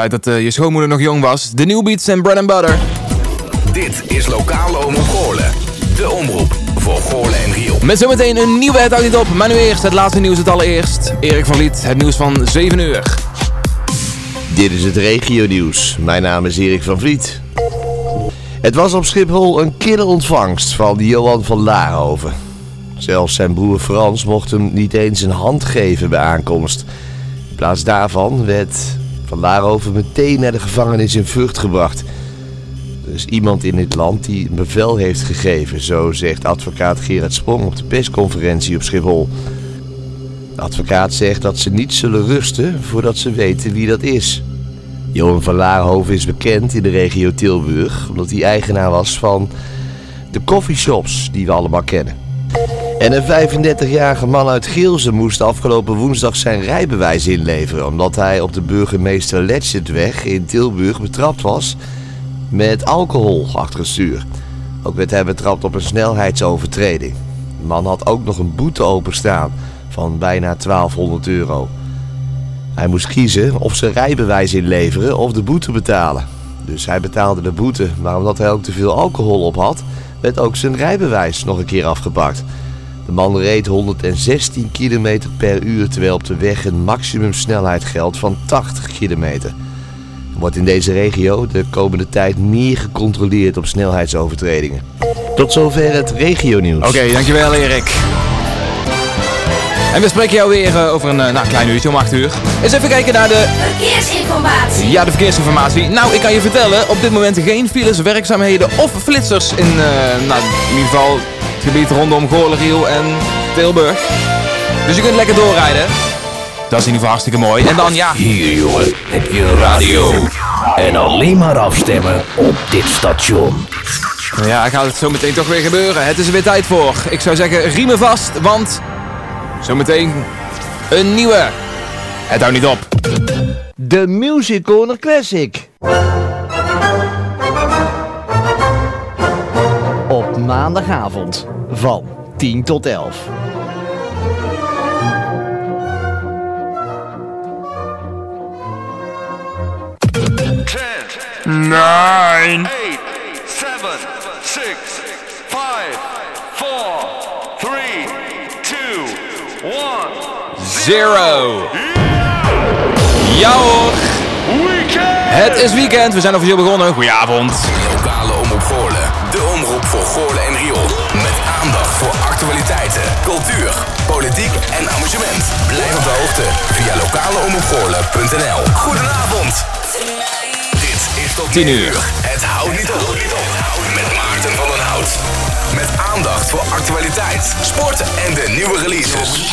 Tijd dat uh, je schoonmoeder nog jong was. De New Beats en Bread and Butter. Dit is Lokale Omroep Goorlen. De omroep voor Goorlen en Riel. Met zometeen een nieuwe Het houdt niet op. Maar nu eerst het laatste nieuws het allereerst. Erik van Liet, het nieuws van 7 uur. Dit is het regio nieuws. Mijn naam is Erik van Vliet. Het was op Schiphol een kille ontvangst van Johan van Laarhoven. Zelfs zijn broer Frans mocht hem niet eens een hand geven bij aankomst. In plaats daarvan werd Van Laarhoven meteen naar de gevangenis in Vught gebracht. Er is iemand in dit land die een bevel heeft gegeven, zo zegt advocaat Gerard Sprong op de persconferentie op Schiphol. De advocaat zegt dat ze niet zullen rusten voordat ze weten wie dat is. Johan van Laarhoven is bekend in de regio Tilburg omdat hij eigenaar was van de coffeeshops die we allemaal kennen. En een 35-jarige man uit Geelze moest afgelopen woensdag zijn rijbewijs inleveren omdat hij op de burgemeester Letchitweg in Tilburg betrapt was met alcohol achter het stuur. Ook werd hij betrapt op een snelheidsovertreding. De man had ook nog een boete openstaan van bijna 1200 euro. Hij moest kiezen of zijn rijbewijs inleveren of de boete betalen. Dus hij betaalde de boete, maar omdat hij ook te veel alcohol op had, werd ook zijn rijbewijs nog een keer afgepakt. De man reed 116 km per uur terwijl op de weg een maximumsnelheid geldt van 80 km. Er wordt in deze regio de komende tijd meer gecontroleerd op snelheidsovertredingen. Tot zover het regionieuws. Oké, dankjewel Erik. En we spreken jou weer uh, over een uh, nou, klein uurtje om 8 uur. Eens even kijken naar de... Verkeersinformatie. Ja, de verkeersinformatie. Nou, ik kan je vertellen, op dit moment geen files, werkzaamheden of flitsers in, uh, nou, in ieder geval het gebied rondom Goorleriel en Tilburg. Dus je kunt lekker doorrijden. Dat is in ieder geval hartstikke mooi. En dan ja... Hier jongen, heb je een radio. En alleen maar afstemmen op dit station. Ja, gaat het zo meteen toch weer gebeuren. Het is er weer tijd voor. Ik zou zeggen, riemen vast, want... Zometeen een nieuwe. Het houdt niet op. De Music Corner Classic. Op maandagavond van 10 tot 11. Nine, Zero. Ja hoor. Het is weekend. We zijn officieel begonnen. Goedenavond. Lokale Omroep Goorlen. De omroep voor Goorlen en Riool. Met aandacht voor actualiteiten, cultuur, politiek en amusement. Blijf op de hoogte via lokaleomroepgoorlen.nl Goedenavond. Dit is tot 10 uur. Het houdt niet op. Met Maarten van den Hout. Met aandacht voor actualiteit, sport en de nieuwe releases.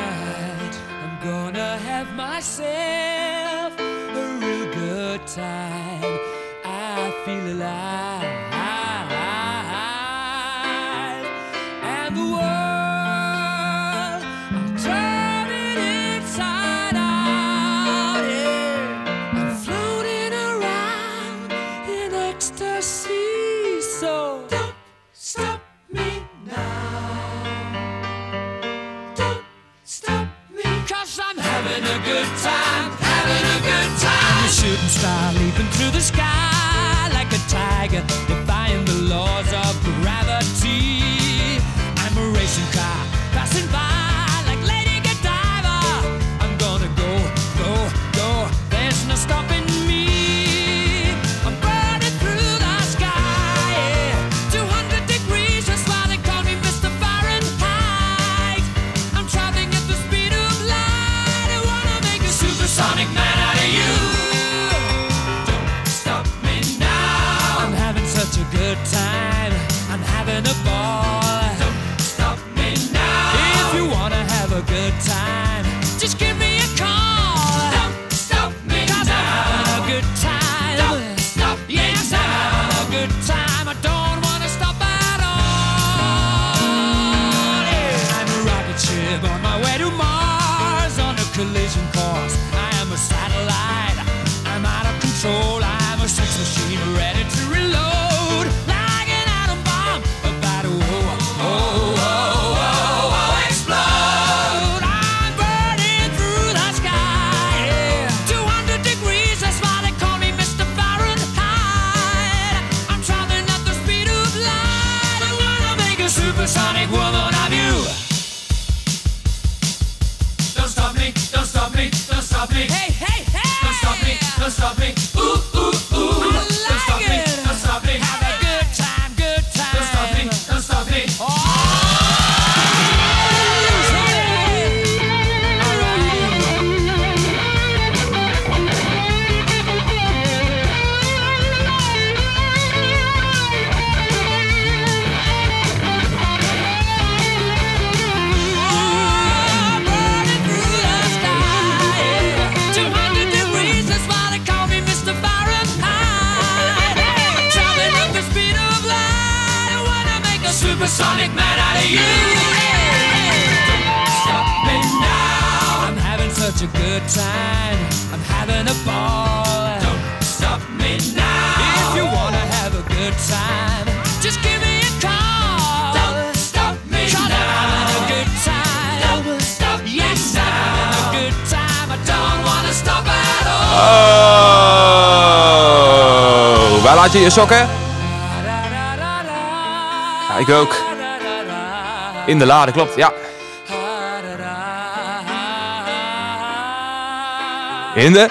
A sokken? Ja, ik ook. In de lade, klopt, ja. In de...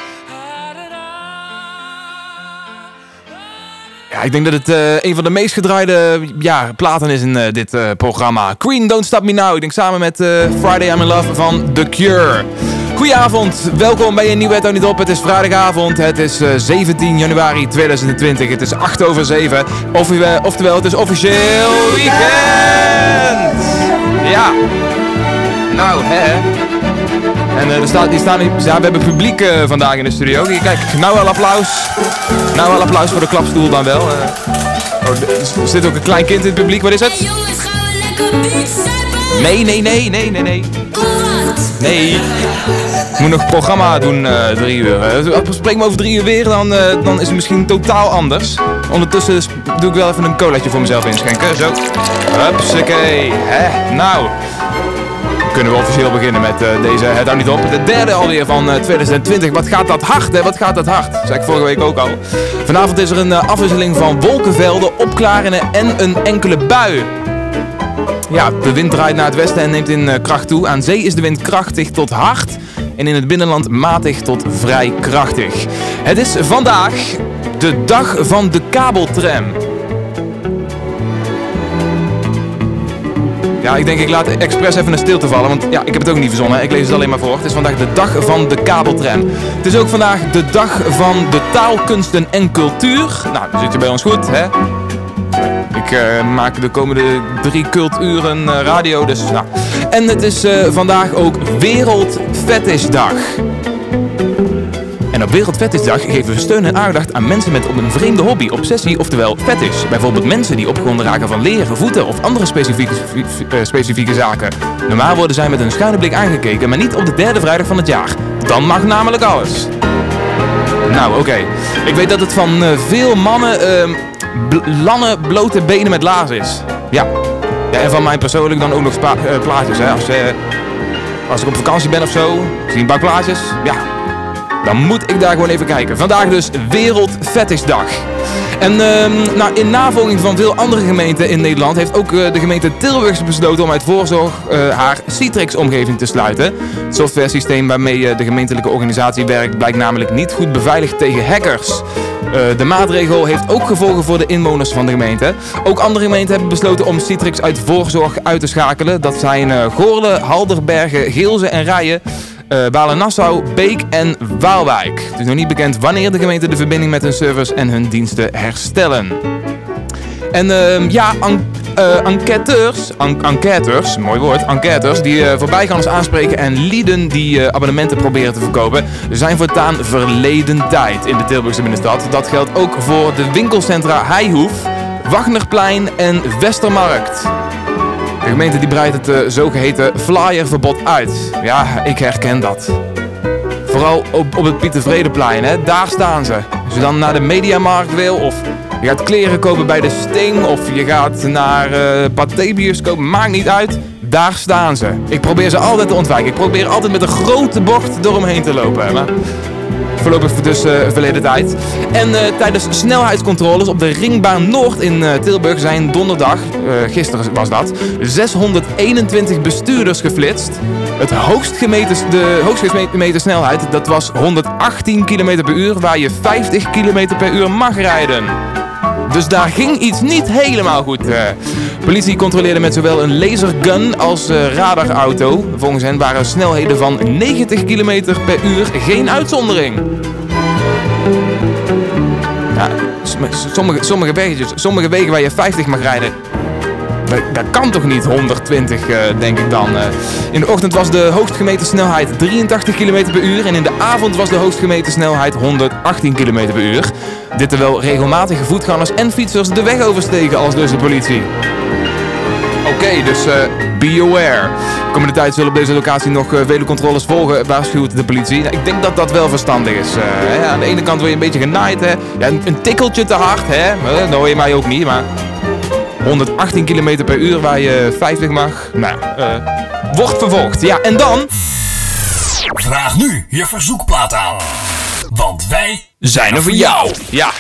Ja, ik denk dat het eh, een van de meest gedraaide ja, platen is in eh, dit eh, programma. Queen, Don't Stop Me Now. Ik denk samen met Friday I'm in Love van The Cure. Goedenavond, welkom bij een nieuwe Het Niet Op. Het is vrijdagavond, het is eh, 17 januari 2020. Het is 8 over 7. Of, eh, oftewel, het is officieel weekend. Ja. Nou, hè. En eh, er staat, die staan, ja, we hebben publiek eh, vandaag in de studio. Hier, Kijk, nou wel applaus. Nou wel applaus voor de klapstoel dan wel. eh. oh, er zit ook een klein kind in het publiek. Wat is het? Jongens, gaan we lekker beat zappen? Nee, nee, nee, nee, nee, nee. Nee. Ik moet nog programma doen, eh, drie uur. Eh, Spreken we over drie uur weer, dan, eh, dan is het misschien totaal anders. Ondertussen doe ik wel even een colaatje voor mezelf inschenken. Zo. Hupsakee. Hè? Nou. Kunnen we officieel beginnen met deze Het Houdt Niet Op. De derde alweer van eh, 2020. Wat gaat dat hard, hè? Wat gaat dat hard? Dat zei ik vorige week ook al. Vanavond is er een afwisseling van wolkenvelden, opklaringen en een enkele bui. Ja, de wind draait naar het westen en neemt in eh, kracht toe. Aan zee is de wind krachtig tot hard en in het binnenland matig tot vrij krachtig. Het is vandaag de dag van de kabeltram. Ja, ik denk ik laat expres even een stilte vallen, want ja, ik heb het ook niet verzonnen. Ik lees het alleen maar voor. Het is vandaag de dag van de kabeltram. Het is ook vandaag de dag van de taalkunsten en cultuur. Nou, dan zit je bij ons goed, hè? Ik eh, maak de komende drie culturen eh, radio, dus nou. En het is eh, vandaag ook Wereldfetishdag. En op Wereldfetishdag geven we steun en aandacht aan mensen met een vreemde hobby, obsessie, oftewel fetish. Bijvoorbeeld mensen die opgewonden raken van leren, voeten of andere specifieke, specifieke zaken. Normaal worden zij met een schuine blik aangekeken, maar niet op de derde vrijdag van het jaar. Dan mag namelijk alles. Nou, oké. Ik weet dat het van veel mannen ehm, lange, blote benen met laars is. Ja. ja. En van mij persoonlijk dan ook nog eh, plaatjes. Hè. Als, eh, als ik op vakantie ben of zo, zie een paar plaatjes. Ja, dan moet ik daar gewoon even kijken. Vandaag dus Wereldfetishdag. En ehm, nou, in navolging van veel andere gemeenten in Nederland heeft ook eh, de gemeente Tilburg besloten om uit voorzorg eh, haar Citrix-omgeving te sluiten. Het softwaresysteem waarmee eh, de gemeentelijke organisatie werkt blijkt namelijk niet goed beveiligd tegen hackers. De maatregel heeft ook gevolgen voor de inwoners van de gemeente. Ook andere gemeenten hebben besloten om Citrix uit voorzorg uit te schakelen. Dat zijn eh Goorle, Halderbergen, Geelze en Rijen. Eh Balen-Nassau, Beek en Waalwijk. Het is nog niet bekend wanneer de gemeente de verbinding met hun servers en hun diensten herstellen. En ehm, ja, eh, enquêteurs, en- enquêteurs, mooi woord, enquêteurs, die eh, voorbijgangers aanspreken en lieden die abonnementen proberen te verkopen, zijn voortaan verleden tijd in de Tilburgse binnenstad. Dat geldt ook voor de winkelcentra Heijhoef, Wagnerplein en Westermarkt. De gemeente die breidt het eh, zogeheten flyerverbod uit. Ja, ik herken dat. Vooral op, op het Pieter Vredeplein, hè? daar staan ze. Als je dan naar de Mediamarkt wil, of je gaat kleren kopen bij de Sting, of je gaat naar eh Pathé-bioscoop, maakt niet uit. Daar staan ze. Ik probeer ze altijd te ontwijken. Ik probeer altijd met een grote bocht door omheen te lopen. Maar Voorlopig dus eh, verleden tijd. En eh, tijdens snelheidscontroles op de Ringbaan Noord in eh, Tilburg zijn donderdag, gisteren was dat, 621 bestuurders geflitst. Het hoogst gemeten, de hoogst gemeten snelheid, dat was 118 km per uur, waar je 50 km per uur mag rijden. Dus daar ging iets niet helemaal goed. eh. politie controleerde met zowel een lasergun als eh, radarauto. Volgens hen waren snelheden van 90 km per uur geen uitzondering. Ja, sommige, sommige, weggetjes, sommige wegen waar je 50 mag rijden. Dat, kan toch niet 120, eh, denk ik dan. eh. In de ochtend was de hoogst gemeten snelheid 83 km per uur. En in de avond was de hoogst gemeten snelheid 118 km per uur. Dit terwijl regelmatig voetgangers en fietsers de weg oversteken als dus de politie. Oké, dus eh, be aware. Komende tijd zullen op deze locatie nog eh, vele controles volgen, waarschuwt de politie. Nou, ik denk dat dat wel verstandig is. Aan de ene kant word je een beetje genaaid, hè. Ja, een, een tikkeltje te hard, hè. Dat hoor je mij ook niet, maar... 118 km per uur waar je 50 mag. Nou, eh wordt vervolgd. Ja, en dan... Vraag nu je verzoekplaat aan. Want wij zijn er voor jou. Ja,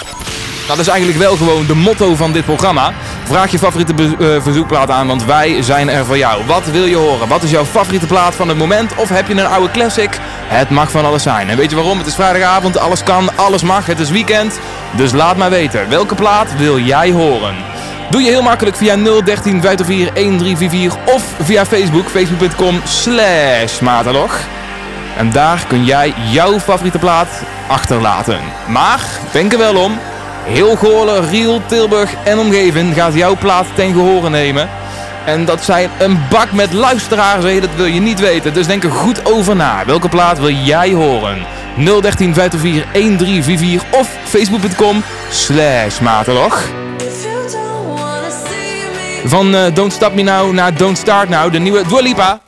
dat is eigenlijk wel gewoon de motto van dit programma. Vraag je favoriete eh, verzoekplaat aan, want wij zijn er voor jou. Wat wil je horen? Wat is jouw favoriete plaat van het moment? Of heb je een oude classic? Het mag van alles zijn. En weet je waarom? Het is vrijdagavond, alles kan, alles mag. Het is weekend. Dus laat maar weten, welke plaat wil jij horen? Doe je heel makkelijk via 013 504 1344 of via Facebook, facebook.com slash matalog. En daar kun jij jouw favoriete plaat achterlaten. Maar, denk er wel om. Heel Goorlen, Riel, Tilburg en omgeving gaat jouw plaat ten gehore nemen. En dat zijn een bak met luisteraars, dat wil je niet weten. Dus denk er goed over na. Welke plaat wil jij horen? 013 504 1344 of facebook.com slash matalog. Van eh, Don't Stop Me Now naar Don't Start Now, de nieuwe Dua Lipa.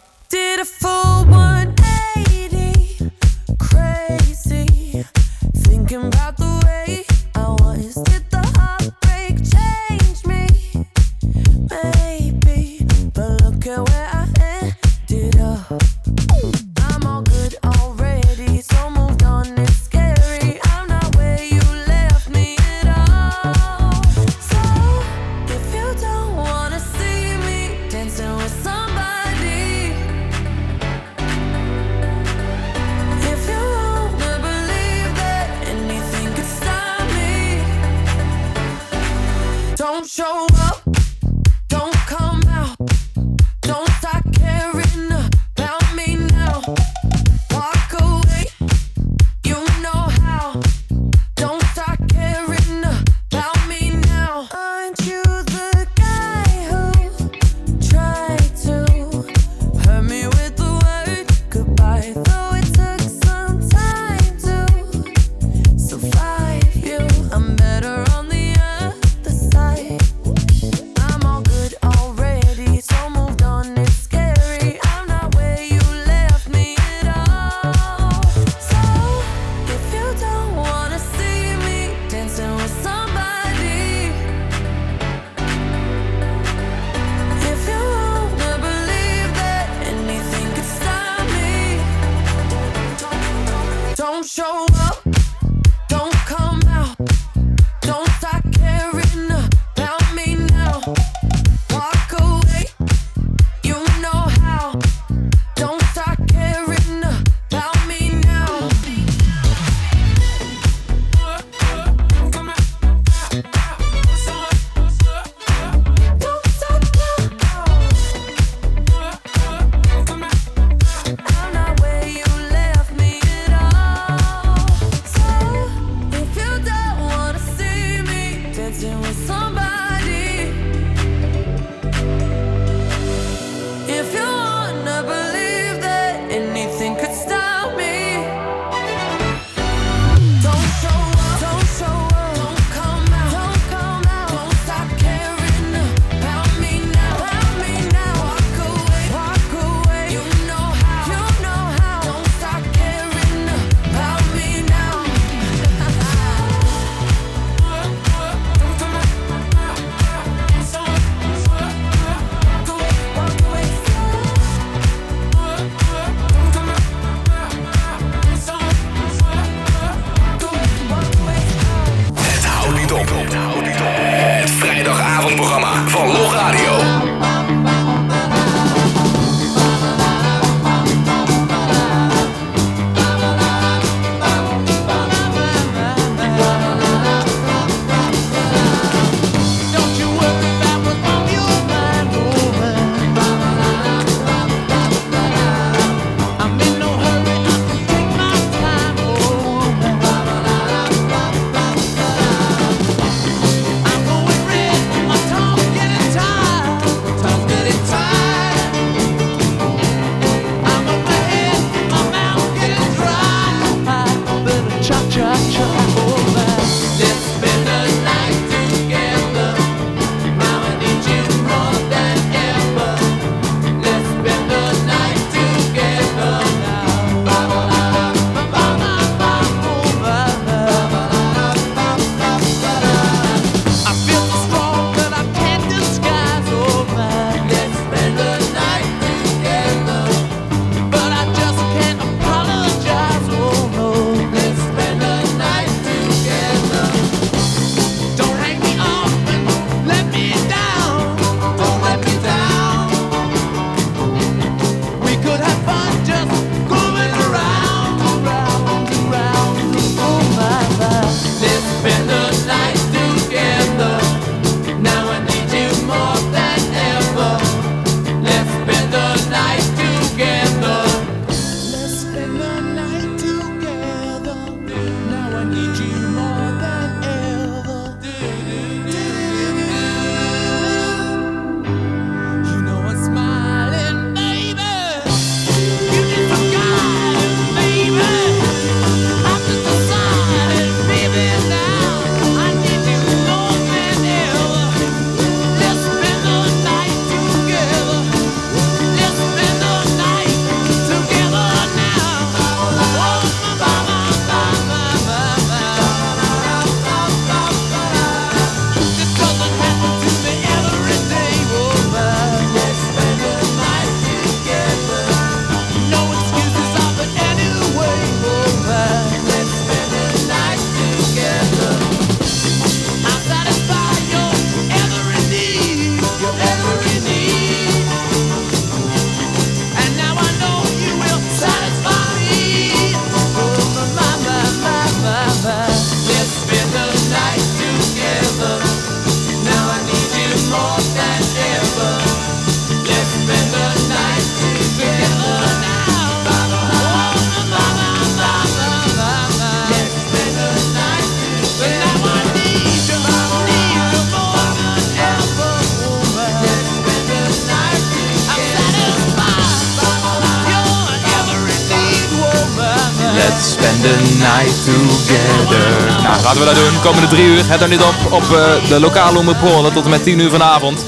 Spend the night together. Nou, laten we dat doen. Komende drie uur. Het dan niet op op eh, de lokale omroep tot en met 10 uur vanavond.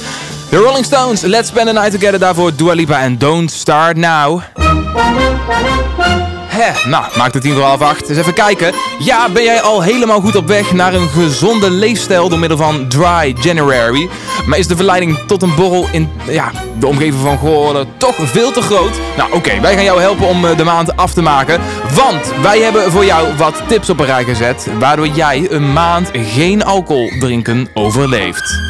De Rolling Stones, Let's spend the night together. Daarvoor Dua Lipa en Don't Start Now. Hè, nou, maakt het tien voor half acht. Eens even kijken. Ja, ben jij al helemaal goed op weg naar een gezonde leefstijl door middel van Dry January? Maar is de verleiding tot een borrel in ja, de omgeving van Goorlen toch veel te groot? Nou, oké, wij gaan jou helpen om eh, de maand af te maken. Want wij hebben voor jou wat tips op een rij gezet, waardoor jij een maand geen alcohol drinken overleeft.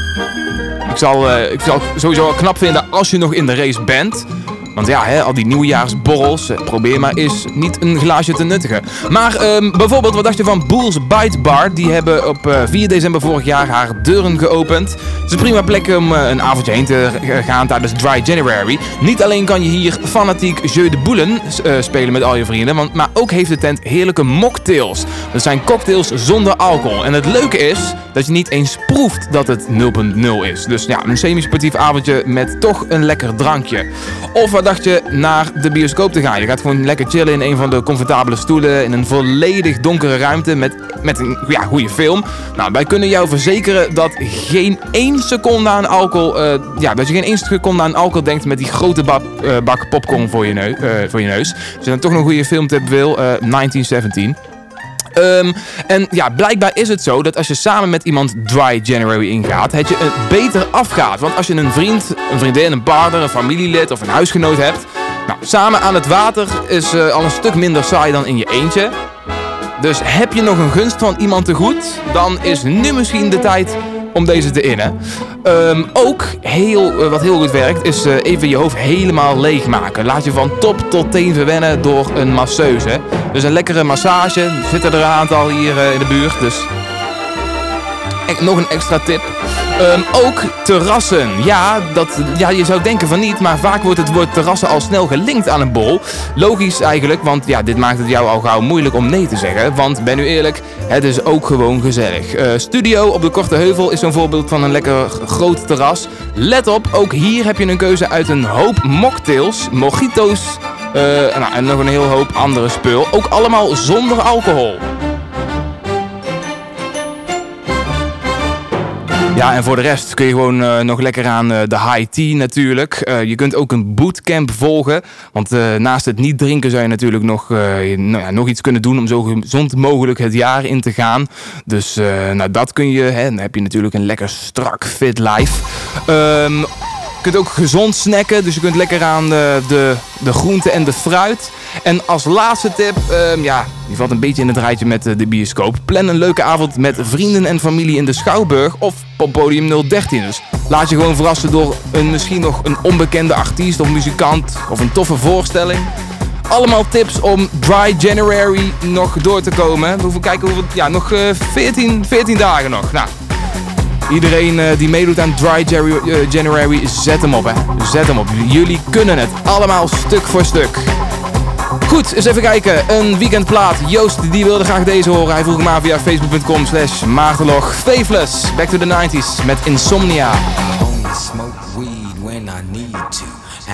Ik zal, eh, ik zal sowieso wel knap vinden als je nog in de race bent. Want ja, hè, al die nieuwjaarsborrels, eh, probeer maar eens niet een glaasje te nuttigen. Maar ehm, bijvoorbeeld, wat dacht je van Boels Bite Bar? Die hebben op eh, 4 december vorig jaar haar deuren geopend. Het is een prima plek om eh, een avondje heen te gaan tijdens Dry January. Niet alleen kan je hier fanatiek jeu de boulen eh, spelen met al je vrienden, want, maar ook heeft de tent heerlijke mocktails. Dat zijn cocktails zonder alcohol. En het leuke is dat je niet eens proeft dat het 0.0 is. Dus ja, een semi-sportief avondje met toch een lekker drankje. Of wat dacht je naar de bioscoop te gaan? Je gaat gewoon lekker chillen in een van de comfortabele stoelen in een volledig donkere ruimte met, met een ja, goede film. Nou, wij kunnen jou verzekeren dat geen één seconde aan alcohol, eh, ja, dat je geen één seconde aan alcohol denkt met die grote bak, eh, bak popcorn voor je, neu- eh, voor je neus. Als je dan toch nog een goede filmtip wil, eh 1917. Ehm, en ja, blijkbaar is het zo dat als je samen met iemand Dry January ingaat, het je beter afgaat. Want als je een vriend, een vriendin, een partner, een familielid of een huisgenoot hebt, nou, samen aan het water is eh, al een stuk minder saai dan in je eentje. Dus heb je nog een gunst van iemand te goed, dan is nu misschien de tijd om deze te innen. Ehm, ook heel, eh, wat heel goed werkt, is eh, even je hoofd helemaal leegmaken. Laat je van top tot teen verwennen door een masseuse. Dus een lekkere massage. Er zitten er een aantal hier eh, in de buurt. Dus nog een extra tip. Ehm, ook terrassen. Ja, dat, ja, je zou denken van niet, maar vaak wordt het woord terrassen al snel gelinkt aan een bol. Logisch eigenlijk, want ja, dit maakt het jou al gauw moeilijk om nee te zeggen. Want ben nu eerlijk, het is ook gewoon gezellig. Eh, studio op de Korte Heuvel is zo'n voorbeeld van een lekker groot terras. Let op, ook hier heb je een keuze uit een hoop mocktails, mojito's eh, nou, en nog een heel hoop andere spul. Ook allemaal zonder alcohol. Ja, en voor de rest kun je gewoon eh, nog lekker aan eh, de high tea natuurlijk. Eh, je kunt ook een bootcamp volgen. Want naast het niet drinken zou je natuurlijk nog, nou ja, nog iets kunnen doen om zo gezond mogelijk het jaar in te gaan. Dus nou, dat kun je. Hè, dan heb je natuurlijk een lekker strak fit life. Je kunt ook gezond snacken, dus je kunt lekker aan de, de, de groenten en de fruit. En als laatste tip, ehm, ja, die valt een beetje in het rijtje met eh, de bioscoop. Plan een leuke avond met vrienden en familie in de Schouwburg of op podium 013. Dus laat je gewoon verrassen door een misschien nog een onbekende artiest of muzikant of een toffe voorstelling. Allemaal tips om Dry January nog door te komen. We hoeven kijken hoeveel, ja, nog eh, 14, 14 dagen nog. Nou, Iedereen eh, die meedoet aan Dry January, eh, January, zet hem op hè. Zet hem op. Jullie kunnen het. Allemaal stuk voor stuk. Goed, eens even kijken. Een weekendplaat. Joost die wilde graag deze horen. Hij vroeg hem aan via facebook.com slash maartelog. Faithless, back to the 90s met Insomnia. I only smoke weed when I need to,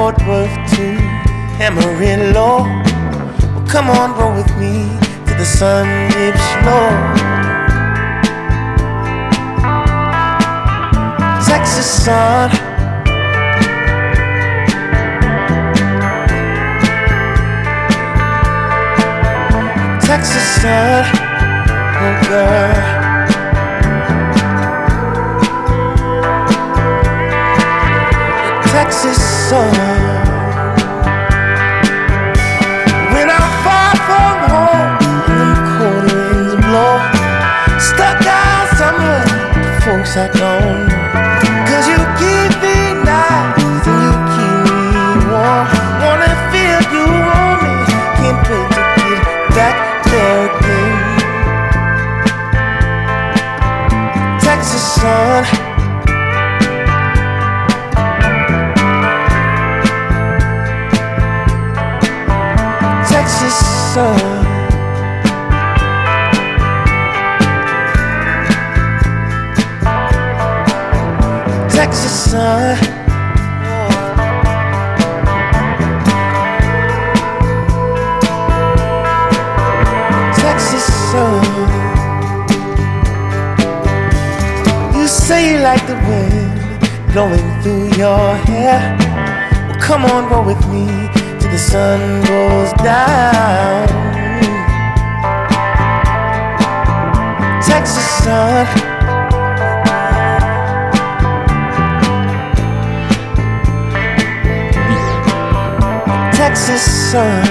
Fort Worth to Amarillo. Well, come on, roll with me to the sun dips low. Texas sun. Texas sun, oh girl. Texas sun. Texas sun. Texas sun. You say you like the wind blowing through your hair. Well, come on, roll with me the sun goes down. Texas sun. Texas sun.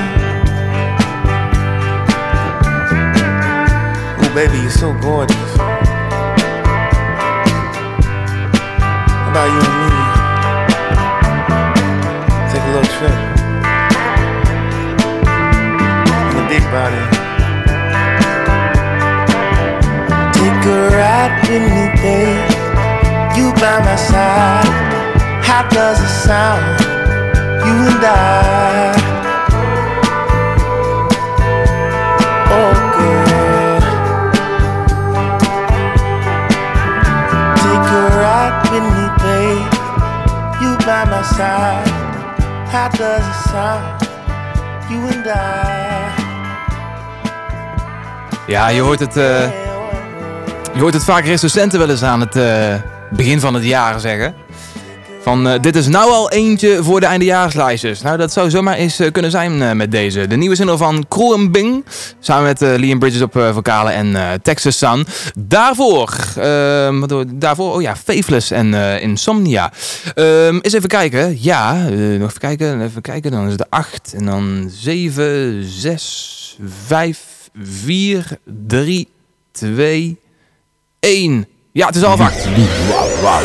Oh, baby, you're so gorgeous. How about you and me? Take a little trip. In big body. Take a ride with me, babe. You by my side. How does it sound? You and I. Oh, girl. Take a ride with me, babe. You by my side. How does it sound? You and I. Ja, je hoort het, eh, je hoort het vaak recensenten wel eens aan het eh, begin van het jaar zeggen. Van, eh, dit is nou al eentje voor de eindejaarslijstjes. Nou, dat zou zomaar eens kunnen zijn met deze. De nieuwe single van Bing. Samen met Liam Bridges op vocalen en Texas Sun. Daarvoor, ehm, wat daarvoor, oh ja, Faithless en Insomnia. Ehm eens even kijken. Ja, nog even kijken, even kijken. Dan is het 8 en dan 7, 6, 5, 4, 3, 2, 1. Ja, het is half acht. Wauw, wauw,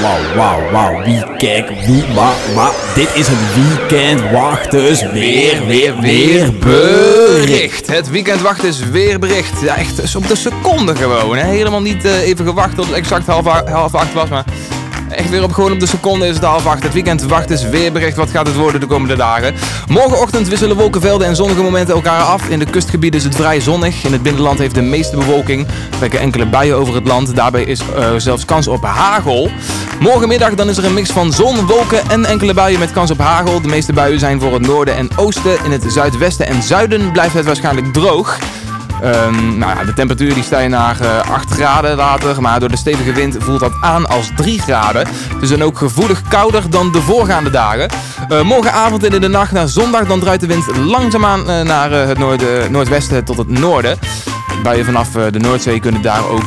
wauw, wauw, wauw. Wie, kijk, wie, maar, maar. Dit is het weekend. Wacht dus weer, weer, weer Bericht. Het weekend wacht is weer bericht. Ja, echt op de seconde gewoon. Hè. Helemaal niet eh, even gewacht tot het exact half, half acht was. Maar Echt weer op gewoon op de seconde is het half acht. Het weekend wacht is weerbericht. Wat gaat het worden de komende dagen? Morgenochtend wisselen wolkenvelden en zonnige momenten elkaar af. In de kustgebieden is het vrij zonnig. In het binnenland heeft de meeste bewolking. Er trekken enkele buien over het land. Daarbij is eh, zelfs kans op hagel. Morgenmiddag dan is er een mix van zon, wolken en enkele buien met kans op hagel. De meeste buien zijn voor het noorden en oosten. In het zuidwesten en zuiden blijft het waarschijnlijk droog. Ehm, nou ja, de temperatuur die stijgt naar eh, 8 graden later, maar door de stevige wind voelt dat aan als 3 graden. Is dan ook gevoelig kouder dan de voorgaande dagen. Eh, morgenavond en in de nacht naar zondag dan draait de wind langzaamaan eh, naar het noorden, noordwesten tot het noorden. Buien vanaf de Noordzee kunnen daar ook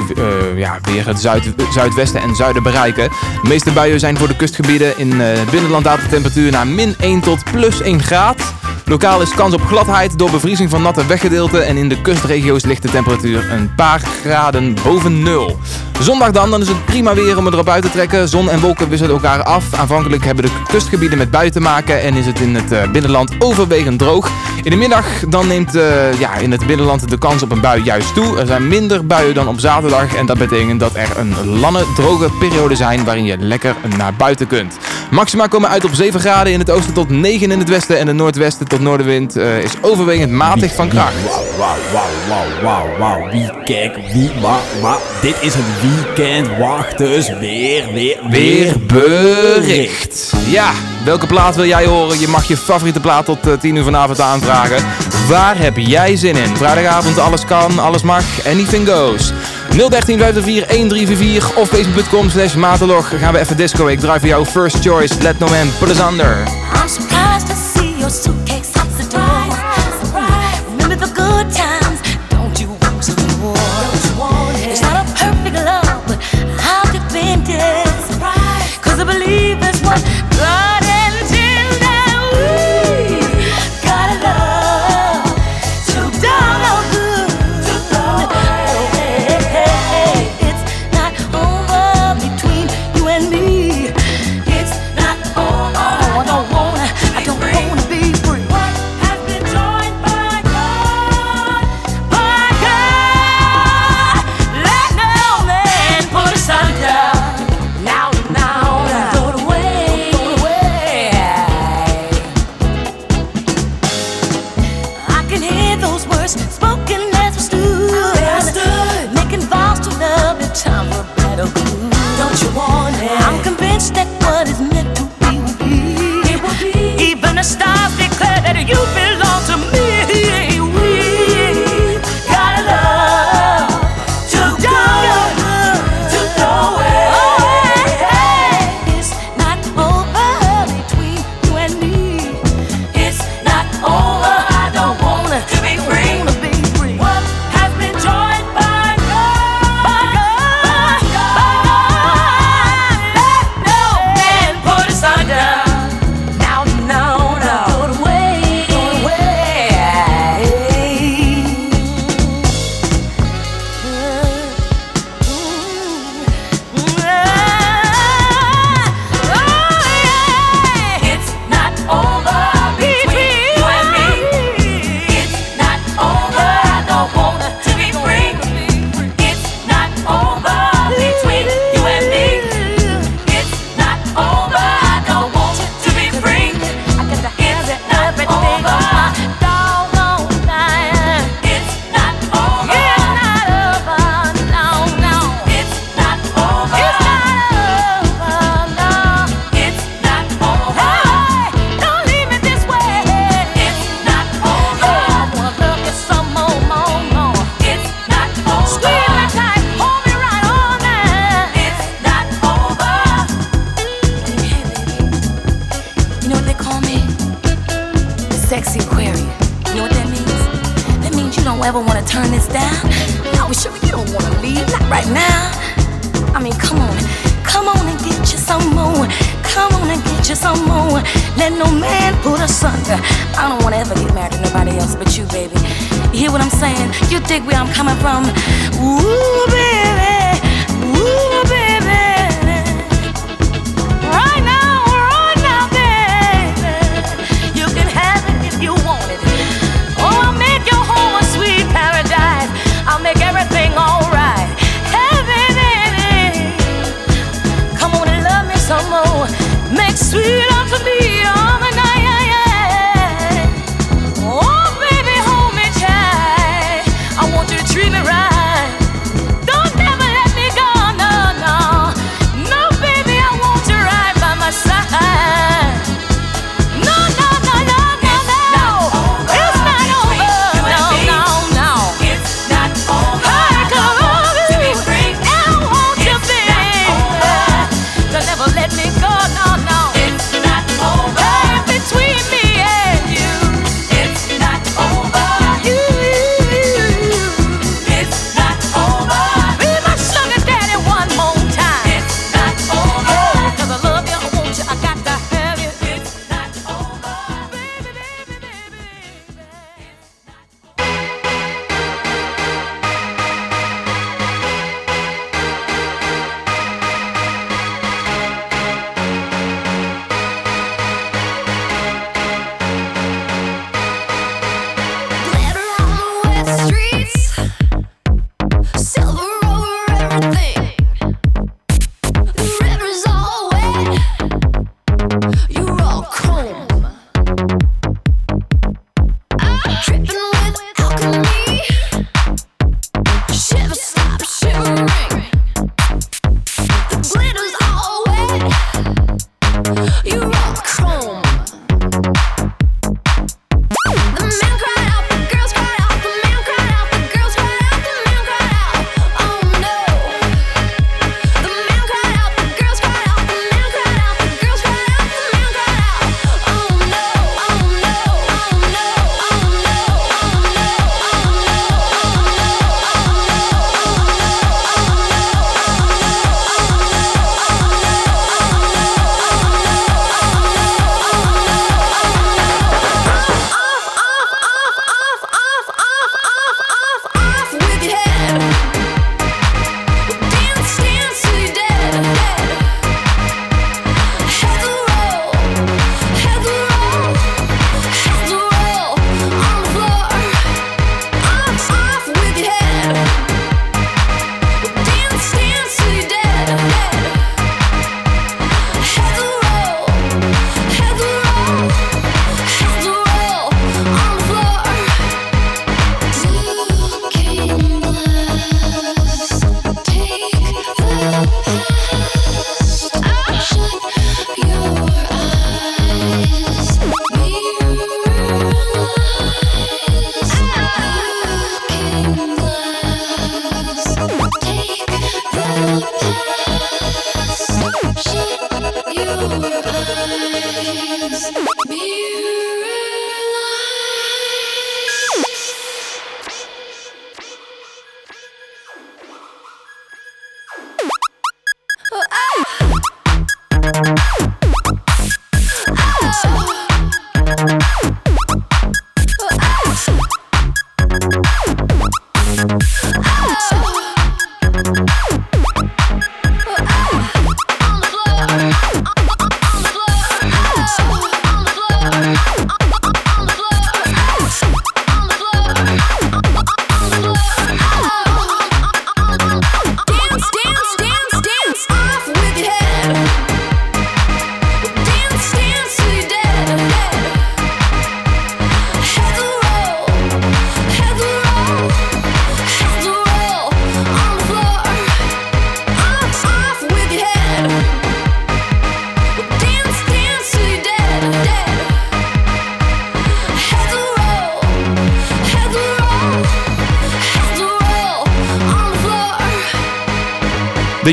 ja, weer het zuid, zuidwesten en zuiden bereiken. De meeste buien zijn voor de kustgebieden. In het binnenland daalt de temperatuur naar min 1 tot plus 1 graad. Lokaal is kans op gladheid door bevriezing van natte weggedeelten en in de kustregio's ligt de temperatuur een paar graden boven nul. Zondag dan, dan is het prima weer om erop uit te trekken. Zon en wolken wisselen elkaar af. Aanvankelijk hebben de kustgebieden met buien te maken en is het in het eh, binnenland overwegend droog. In de middag dan neemt eh, ja, in het binnenland de kans op een bui juist toe. Er zijn minder buien dan op zaterdag en dat betekent dat er een lange droge periode zijn waarin je lekker naar buiten kunt. Maxima komen uit op 7 graden in het oosten tot 9 in het westen en de noordwesten tot noordenwind eh, is overwegend matig van kracht. Wauw, wauw, wauw, wauw, wauw. Wie, kijk, wie, maar, maar. Dit is het weekend. Wacht dus weer, weer, weer Weerbericht. Ja, welke plaat wil jij horen? Je mag je favoriete plaat tot eh, 10 uur vanavond aanvragen. Waar heb jij zin in? Vrijdagavond, alles kan, alles mag, anything goes. 013 504 1344 of facebook.com slash matelog. Gaan we even disco. Ik draai voor jou first choice. Let no man put us under. I'm surprised to see your suitcase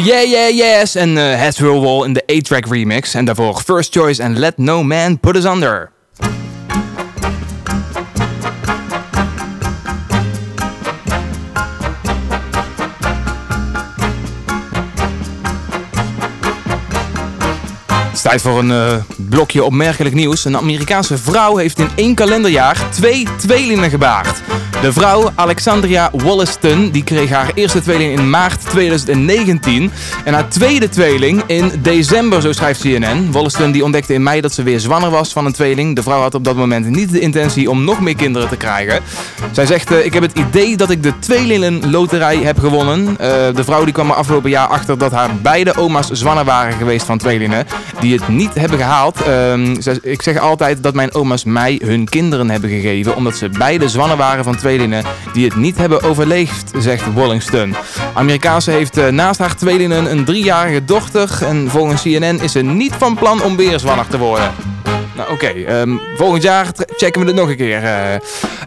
Yeah Yeah Yes en uh, Head Will Wall in de A-Track remix. En daarvoor First Choice en Let No Man Put Us Under. Het is tijd voor een eh, blokje opmerkelijk nieuws. Een Amerikaanse vrouw heeft in één kalenderjaar twee tweelingen gebaard. De vrouw Alexandria Wollaston die kreeg haar eerste tweeling in maart 2019 en haar tweede tweeling in december, zo schrijft CNN. Wollaston die ontdekte in mei dat ze weer zwanger was van een tweeling. De vrouw had op dat moment niet de intentie om nog meer kinderen te krijgen. Zij zegt, eh, ik heb het idee dat ik de tweelingenloterij heb gewonnen. Eh, de vrouw die kwam er afgelopen jaar achter dat haar beide oma's zwanger waren geweest van tweelingen die het niet hebben gehaald. Ehm, ik zeg altijd dat mijn oma's mij hun kinderen hebben gegeven omdat ze beide zwanger waren van tweelingen die het niet hebben overleefd, zegt Wollaston. Amerikaanse heeft eh, naast haar tweelingen een driejarige dochter en volgens CNN is ze niet van plan om weer zwanger te worden. Nou oké, ehm, volgend jaar checken we het nog een keer. eh.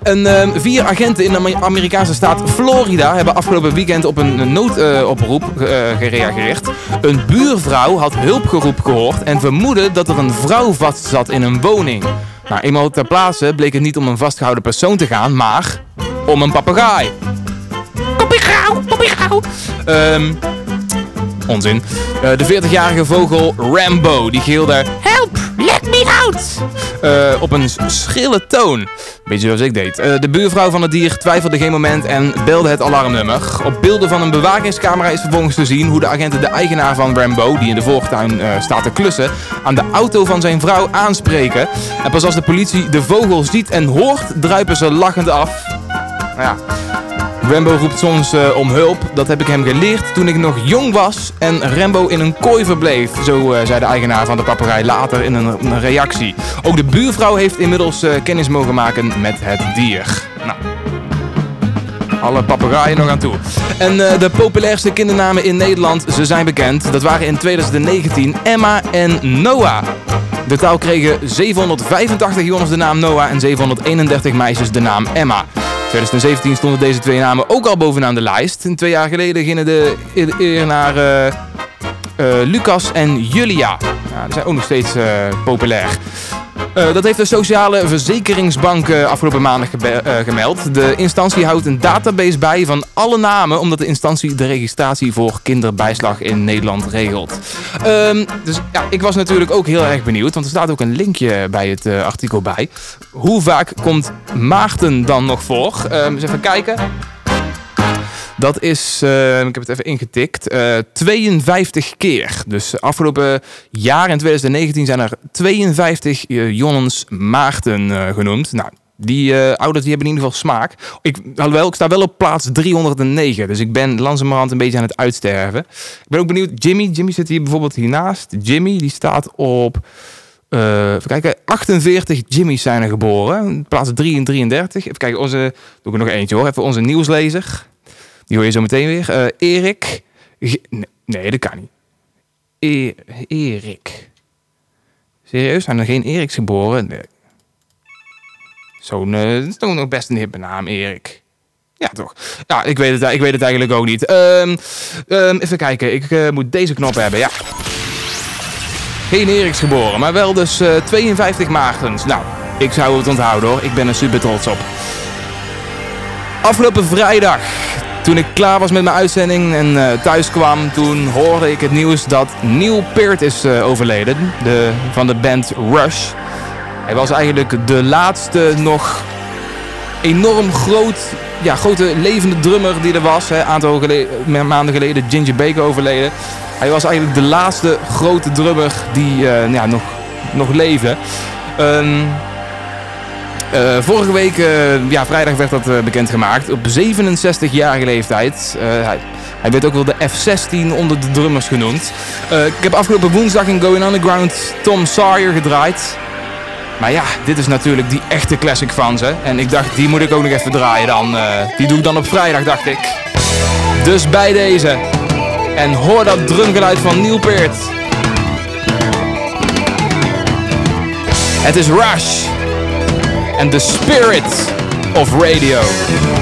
Een, ehm, vier agenten in de Amer- Amerikaanse staat Florida hebben afgelopen weekend op een noodoproep eh, gereageerd. Een buurvrouw had hulpgeroep gehoord en vermoedde dat er een vrouw vastzat in een woning. Nou, eenmaal ter plaatse bleek het niet om een vastgehouden persoon te gaan, maar om een papegaai. Papegaai, papegaai. Ehm onzin. Eh, de 40-jarige vogel Rambo, die gilde Help, let Eh, op een schrille toon. Beetje zoals ik deed. Eh, de buurvrouw van het dier twijfelde geen moment en belde het alarmnummer. Op beelden van een bewakingscamera is vervolgens te zien hoe de agenten de eigenaar van Rambo, die in de voortuin eh, staat te klussen, aan de auto van zijn vrouw aanspreken. En pas als de politie de vogel ziet en hoort, druipen ze lachend af. Nou ja, Rambo roept soms eh, om hulp. Dat heb ik hem geleerd toen ik nog jong was en Rambo in een kooi verbleef. Zo eh, zei de eigenaar van de papegaai later in een, reactie. Ook de buurvrouw heeft inmiddels eh, kennis mogen maken met het dier. Nou, alle papegaaien nog aan toe. En de populairste kindernamen in Nederland, ze zijn bekend. Dat waren in 2019 Emma en Noah. De taal kregen 785 jongens de naam Noah en 731 meisjes de naam Emma. 2017 stonden deze twee namen ook al bovenaan de lijst. En twee jaar geleden gingen de eer- eer naar eh, eh, Lucas en Julia. Ja, die zijn ook nog steeds eh, populair. Eh, dat heeft de Sociale Verzekeringsbank eh, afgelopen maandag eh, gemeld. De instantie houdt een database bij van alle namen, omdat de instantie de registratie voor kinderbijslag in Nederland regelt. Ehm, dus ja, ik was natuurlijk ook heel erg benieuwd, want er staat ook een linkje bij het artikel bij. Hoe vaak komt Maarten dan nog voor? Ehm, eens even kijken. Dat is, eh, ik heb het even ingetikt, eh 52 keer. Dus afgelopen jaar in 2019 zijn er 52 eh, jongens Maarten eh, genoemd. Nou, die eh, ouders die hebben in ieder geval smaak. Ik, ik sta wel op plaats 309. Dus ik ben langzamerhand een beetje aan het uitsterven. Ik ben ook benieuwd, Jimmy. Jimmy zit hier bijvoorbeeld hiernaast. Jimmy die staat op... eh, even kijken, 48 Jimmy's zijn er geboren. Plaats 3 en 33. Even kijken, onze, doe ik er nog eentje hoor. Even onze nieuwslezer. Die hoor je zo meteen weer. Eh, Erik. Nee, dat kan niet. E Erik. Serieus? Zijn er geen Eriks geboren? Nee. Zo'n, eh, dat nog best een hippe naam, Erik. Ja, toch. Ja, ik weet het, ik weet het eigenlijk ook niet. Ehm, ehm, even kijken, ik eh, moet deze knop hebben, ja. Geen Eriks geboren, maar wel dus eh, 52 Maartens. Nou, ik zou het onthouden hoor. Ik ben er super trots op. Afgelopen vrijdag, toen ik klaar was met mijn uitzending en eh, thuis kwam, toen hoorde ik het nieuws dat Neil Peart is eh, overleden. De, van de band Rush. Hij was eigenlijk de laatste nog enorm groot, ja, grote levende drummer die er was. Een aantal maanden geleden Ginger Baker overleden. Hij was eigenlijk de laatste grote drummer die eh, ja, nog, nog leefde. Ehm, eh, vorige week, eh, ja, vrijdag werd dat eh, bekendgemaakt. Op 67-jarige leeftijd. Hij, hij werd ook wel de F-16 onder de drummers genoemd. Ik heb afgelopen woensdag in Going Underground Tom Sawyer gedraaid. Maar ja, dit is natuurlijk die echte classic van ze. En ik dacht, die moet ik ook nog even draaien dan. die doe ik dan op vrijdag, dacht ik. Dus bij deze. En hoor dat drumgeluid van Neil Peart. Het is Rush. And the spirits of radio.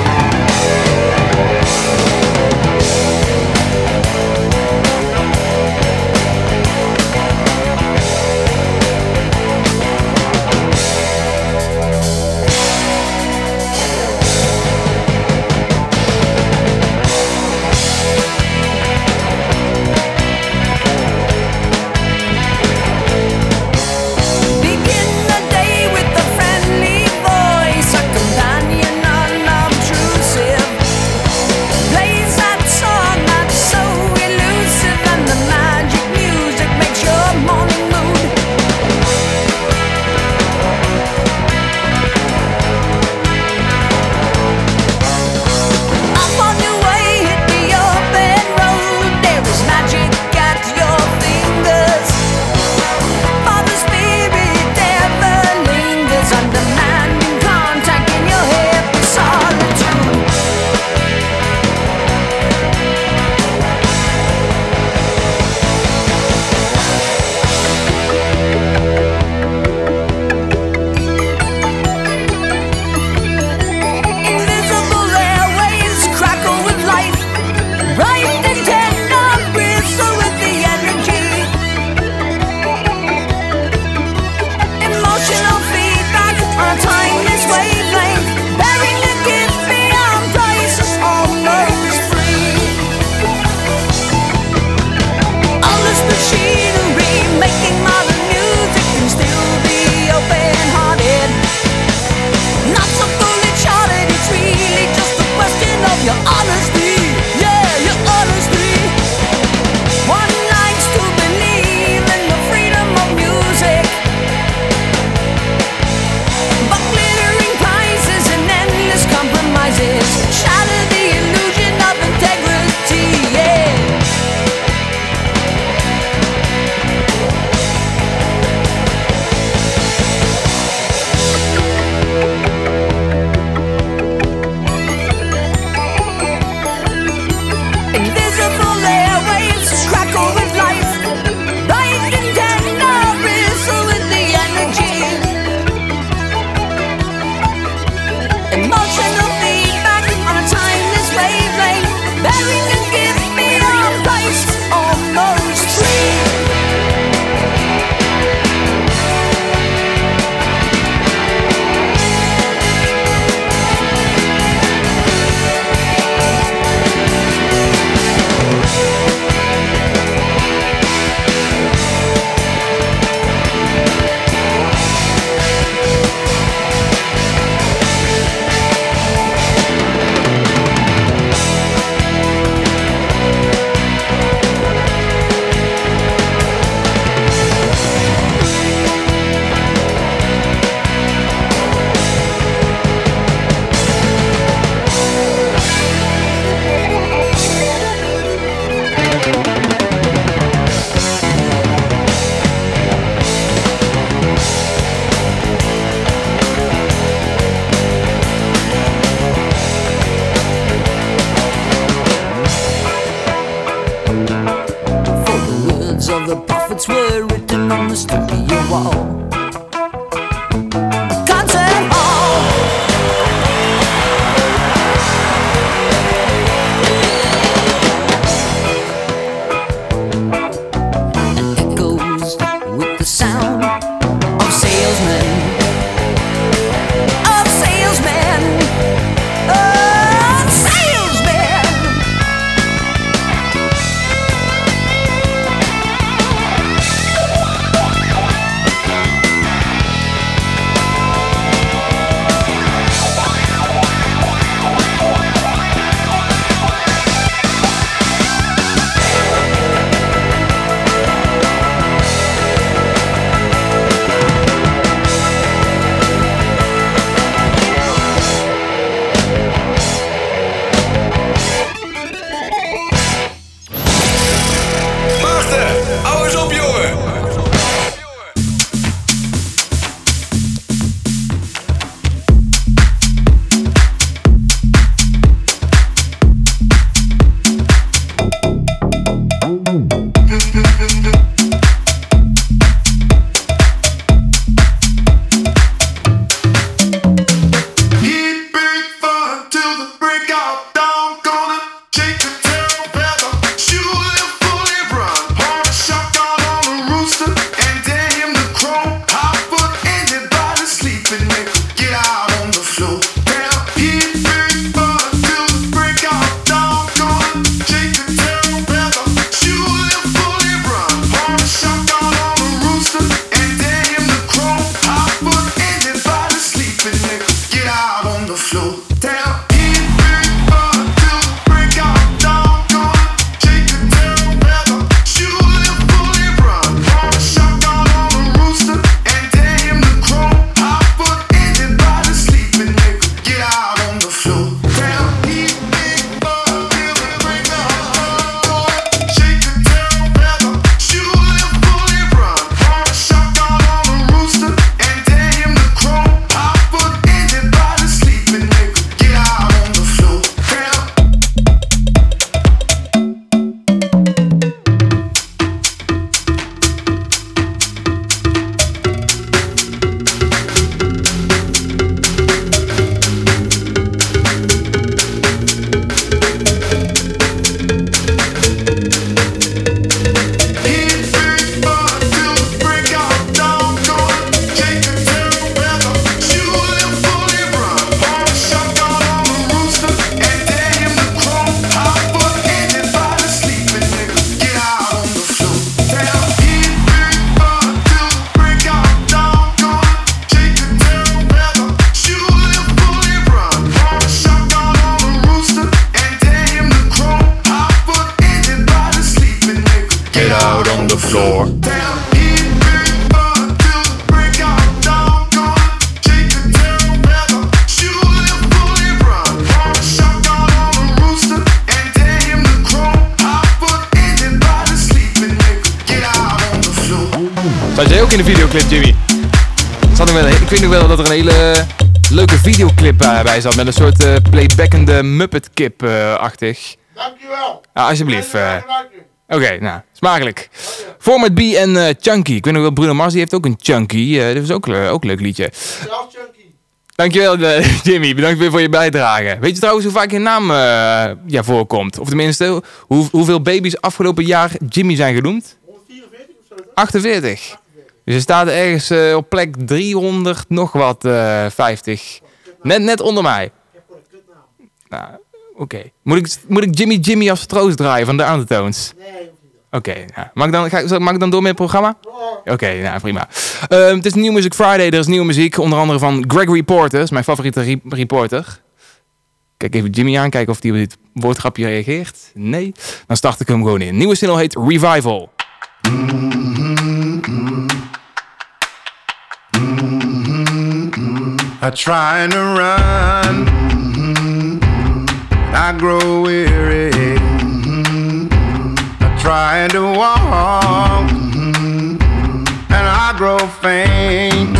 Bij zat. Met een soort eh, playbackende Muppet-kip-achtig. Dankjewel. Ja, alsjeblieft. eh. Oké, nou, smakelijk. Format B en eh, Chunky. Ik weet nog wel, Bruno Mars die heeft ook een Chunky. dat was ook, ook een leuk liedje. Dankjewel eh, Jimmy, bedankt weer voor je bijdrage. Weet je trouwens hoe vaak je naam ja, voorkomt? Of tenminste, hoe, hoeveel baby's afgelopen jaar Jimmy zijn genoemd? 48. Dus je staat ergens op plek 300 nog wat eh 50. Net, net onder mij. Nou, oké. Moet, ik, moet ik Jimmy Jimmy als troost draaien van de Undertones? Nee. Oké, nou, mag, ik dan, ga, mag ik dan door met het programma? Oké, nou prima. Ehm, het is New Music Friday, er is nieuwe muziek. Onder andere van Gregory Porter, is mijn favoriete re- reporter. Kijk even Jimmy aan, kijken of hij op dit woordgrapje reageert. Nee, dan start ik hem gewoon in. Nieuwe single heet Revival. I try to run, mm-hmm. I grow weary. Mm-hmm. I try to walk, mm-hmm. and I grow faint.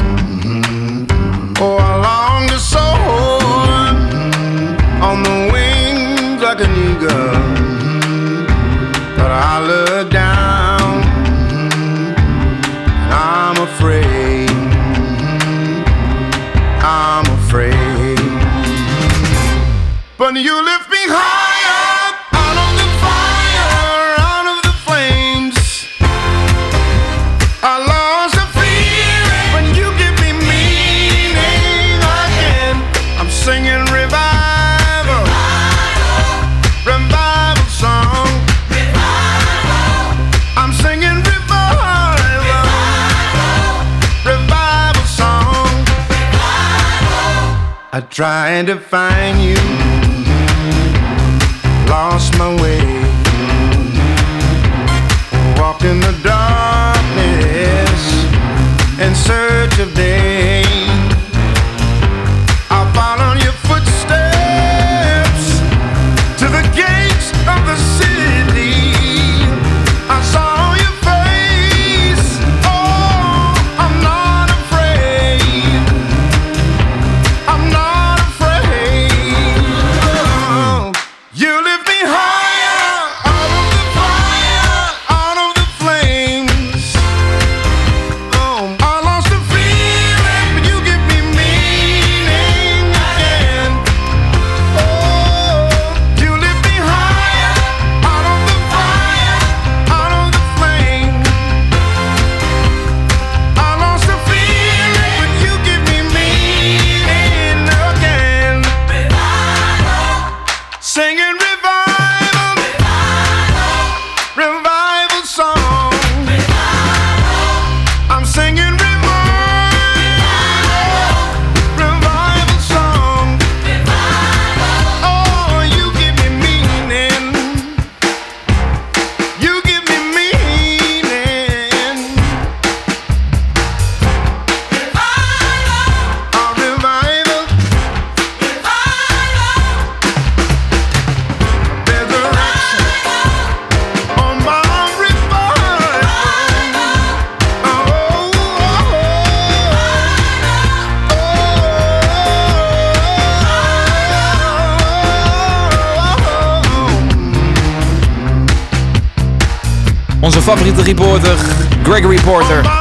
Oh, I long to soar. On the wings like an eagle, but I look down. When you lift me higher out of the fire, out of the flames. I lost the feeling when you give me meaning again. I'm singing revival, revival song. I'm singing revival, revival song. I tried to find you, favoriete reporter, Gregory Porter.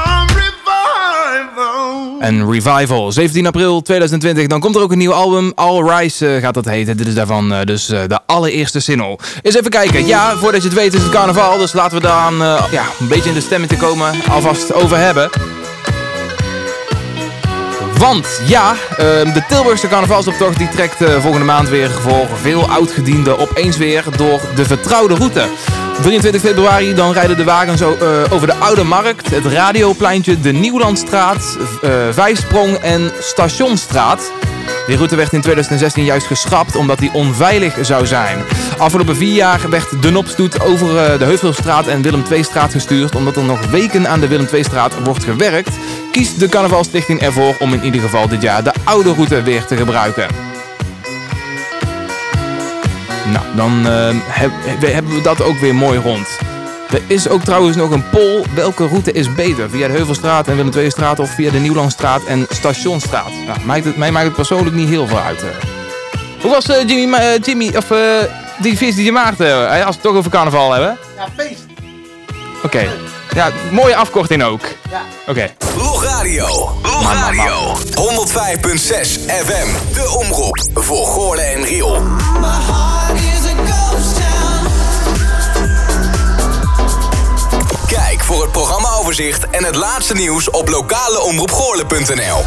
En Revival, 17 april 2020. Dan komt er ook een nieuw album. All Rise eh, gaat dat heten. Dit is daarvan eh, dus eh, de allereerste single. Eens even kijken. Ja, voordat je het weet is het carnaval. Dus laten we daar ja, een beetje in de stemming te komen alvast over hebben. Want ja, ehm, de Tilburgse carnavalsoptocht die trekt volgende maand weer voor veel oudgedienden opeens weer door de vertrouwde route. 23 februari dan rijden de wagens eh, over de Oude Markt, het Radiopleintje, de Nieuwlandstraat, eh Vijsprong en Stationstraat. Die route werd in 2016 juist geschrapt omdat die onveilig zou zijn. Afgelopen vier jaar werd de Nopstoet over eh, de Heuvelstraat en Willem II-straat gestuurd. Omdat er nog weken aan de Willem II-straat wordt gewerkt, kiest de Carnavalstichting ervoor om in ieder geval dit jaar de oude route weer te gebruiken. Nou, dan eh, heb- heb- hebben we dat ook weer mooi rond. Er is ook trouwens nog een poll. Welke route is beter? Via de Heuvelstraat en Willem II-straat of via de Nieuwlandstraat en Stationstraat? Nou, maakt het, mij maakt het persoonlijk niet heel veel uit. eh. Hoe was eh, Jimmy, eh, Jimmy, of eh, die vis die je maakte? als we het toch over carnaval hebben? Ja, feest. Oké. Ja, mooie afkorting ook. Ja. Oké. Log Radio. Log Radio. 105.6 FM. De omroep voor Goorlen en Riel. Voor het programmaoverzicht en het laatste nieuws op lokaleomroepgoorlen.nl.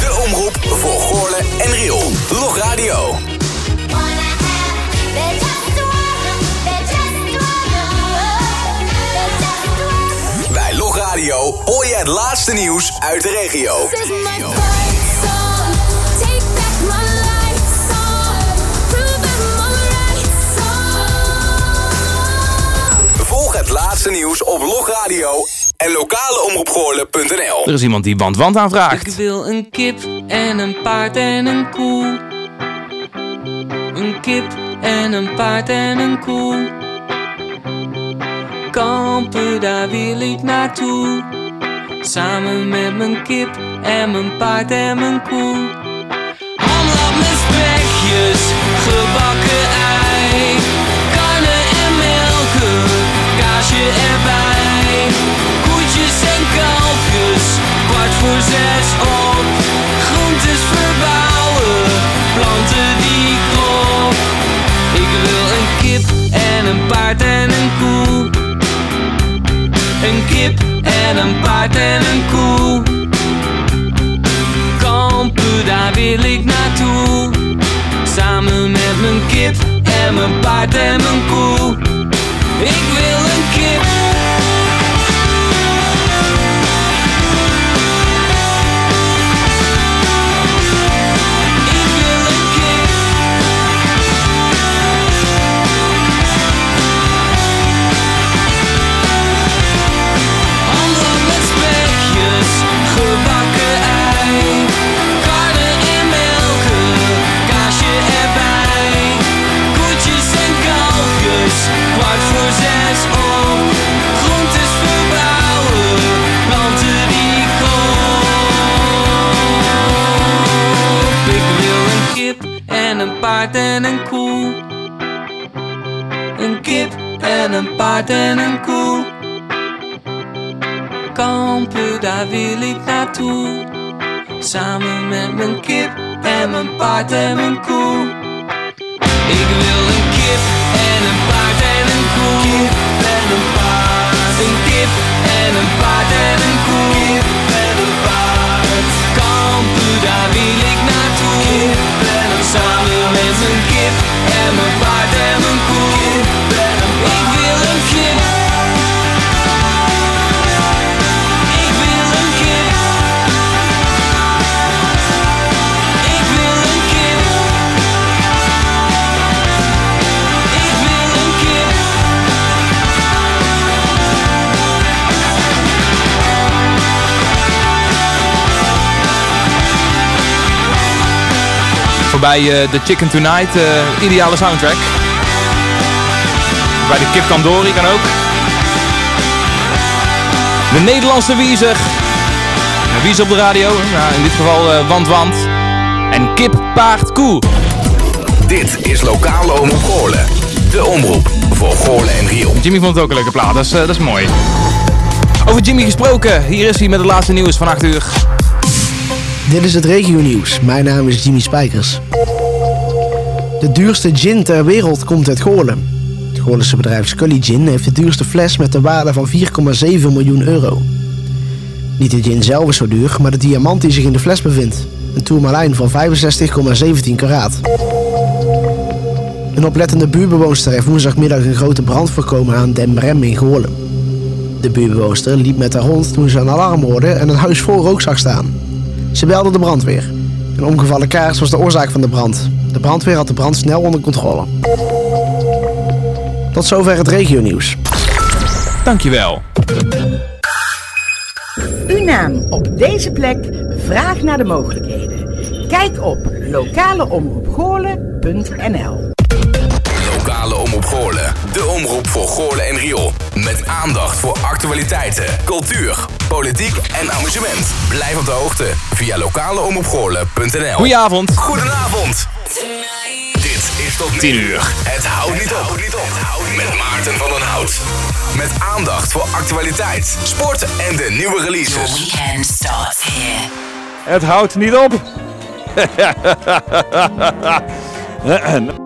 De omroep voor Goorlen en Riel. Log Radio. Bij Log Radio hoor je het laatste nieuws uit de regio. Het laatste nieuws op Log Radio en lokaleomroepgoorlen.nl. Er is iemand die want want aanvraagt. Ik wil een kip en een paard en een koe. Een kip en een paard en een koe. Kampen, daar wil ik naartoe. Samen met mijn kip en mijn paard en mijn koe. Hamlap met spekjes, gebakken ei. proces op. Groentes verbouwen, planten die ik. Ik wil een kip en een paard en een koe. Een kip en een paard en een koe. Kampen, daar wil ik naartoe. Samen met mijn kip en mijn paard en mijn koe. En een koe. Een kip en een paard en een koe. Kampen, daar wil ik naartoe. Samen met mijn kip en mijn paard en mijn koe. Ik wil een kip en een paard en een koe. Kip en een paard. Een kip en een paard en een koe. Kip en een paard. Kampen, daar wil ik naartoe. En een Samen met mijn Voorbij eh, The Chicken Tonight, eh, ideale soundtrack. Bij de Kip Kandori kan ook. De Nederlandse Wiezer. Wiezer op de radio, nou, in dit geval eh, Want Want. En Kip, Paard, Koe. Dit is Lokale Omroep Goorlen. De omroep voor Goorlen en Riel. Jimmy vond het ook een leuke plaat, dat is, dat is mooi. Over Jimmy gesproken, hier is hij met het laatste nieuws van 8 uur. Dit is het regionieuws. Mijn naam is Jimmy Spijkers. De duurste gin ter wereld komt uit Goorlen. Het Goorlense bedrijf Scully Gin heeft de duurste fles met een waarde van 4,7 miljoen euro. Niet de gin zelf is zo duur, maar de diamant die zich in de fles bevindt. Een tourmalijn van 65,17 karaat. Een oplettende buurbewoonster heeft woensdagmiddag een grote brand voorkomen aan Den Brem in Goorlen. De buurbewoonster liep met haar hond toen ze een alarm hoorde en een huis vol rook zag staan. Ze belde de brandweer. Een omgevallen kaars was de oorzaak van de brand. De brandweer had de brand snel onder controle. Tot zover het regionieuws. Dankjewel. Uw naam op deze plek, vraag naar de mogelijkheden. Kijk op lokaleomroepgoorlen.nl Lokale De omroep voor Goorlen en Riool. Met aandacht voor actualiteiten, cultuur, politiek en amusement. Blijf op de hoogte via lokaleomroepgoorlen.nl Goedenavond. Goedenavond. Dit is tot 10 uur. Het houdt niet op. Met Maarten van den Hout. Met aandacht voor actualiteit, sport en de nieuwe releases. weekend starts here. Het houdt niet op.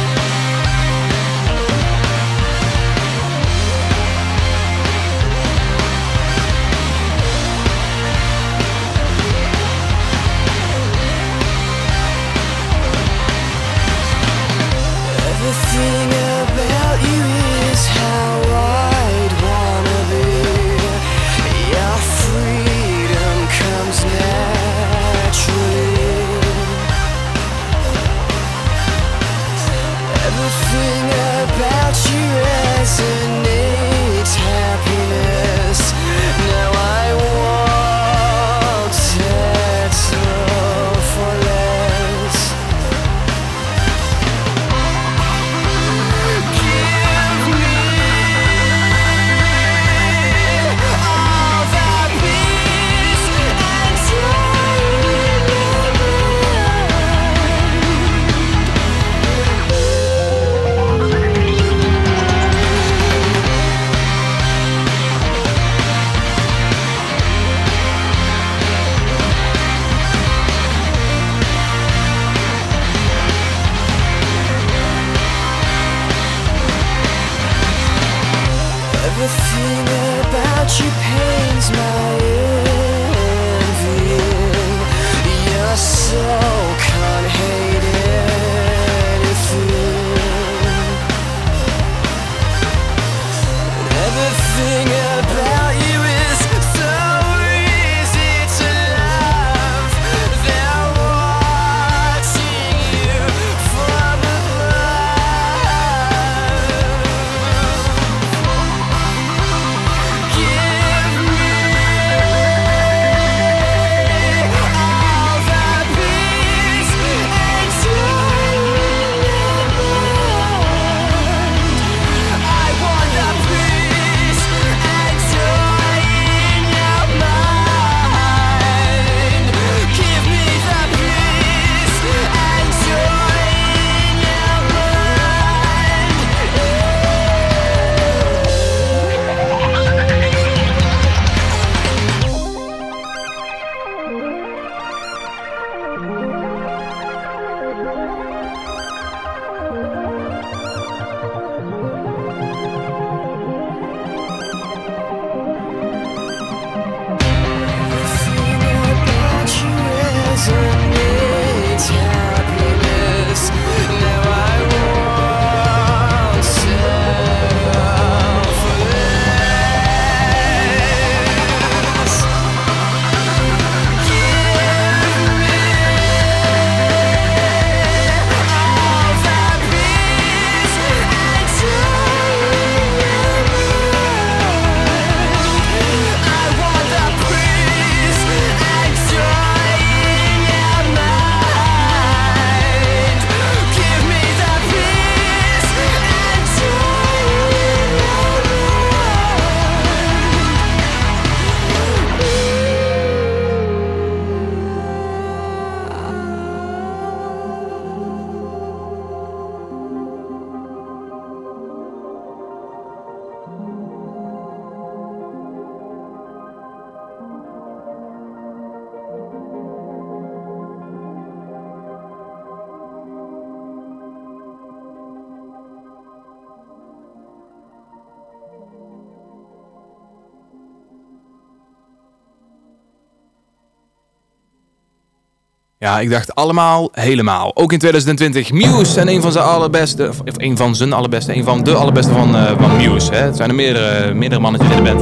Ja, ik dacht allemaal helemaal. Ook in 2020 Muse en een van zijn allerbeste, of een van zijn allerbeste, een van de allerbeste van, eh, van Muse. Hè. Het zijn er meerdere, meerdere mannetjes in de band.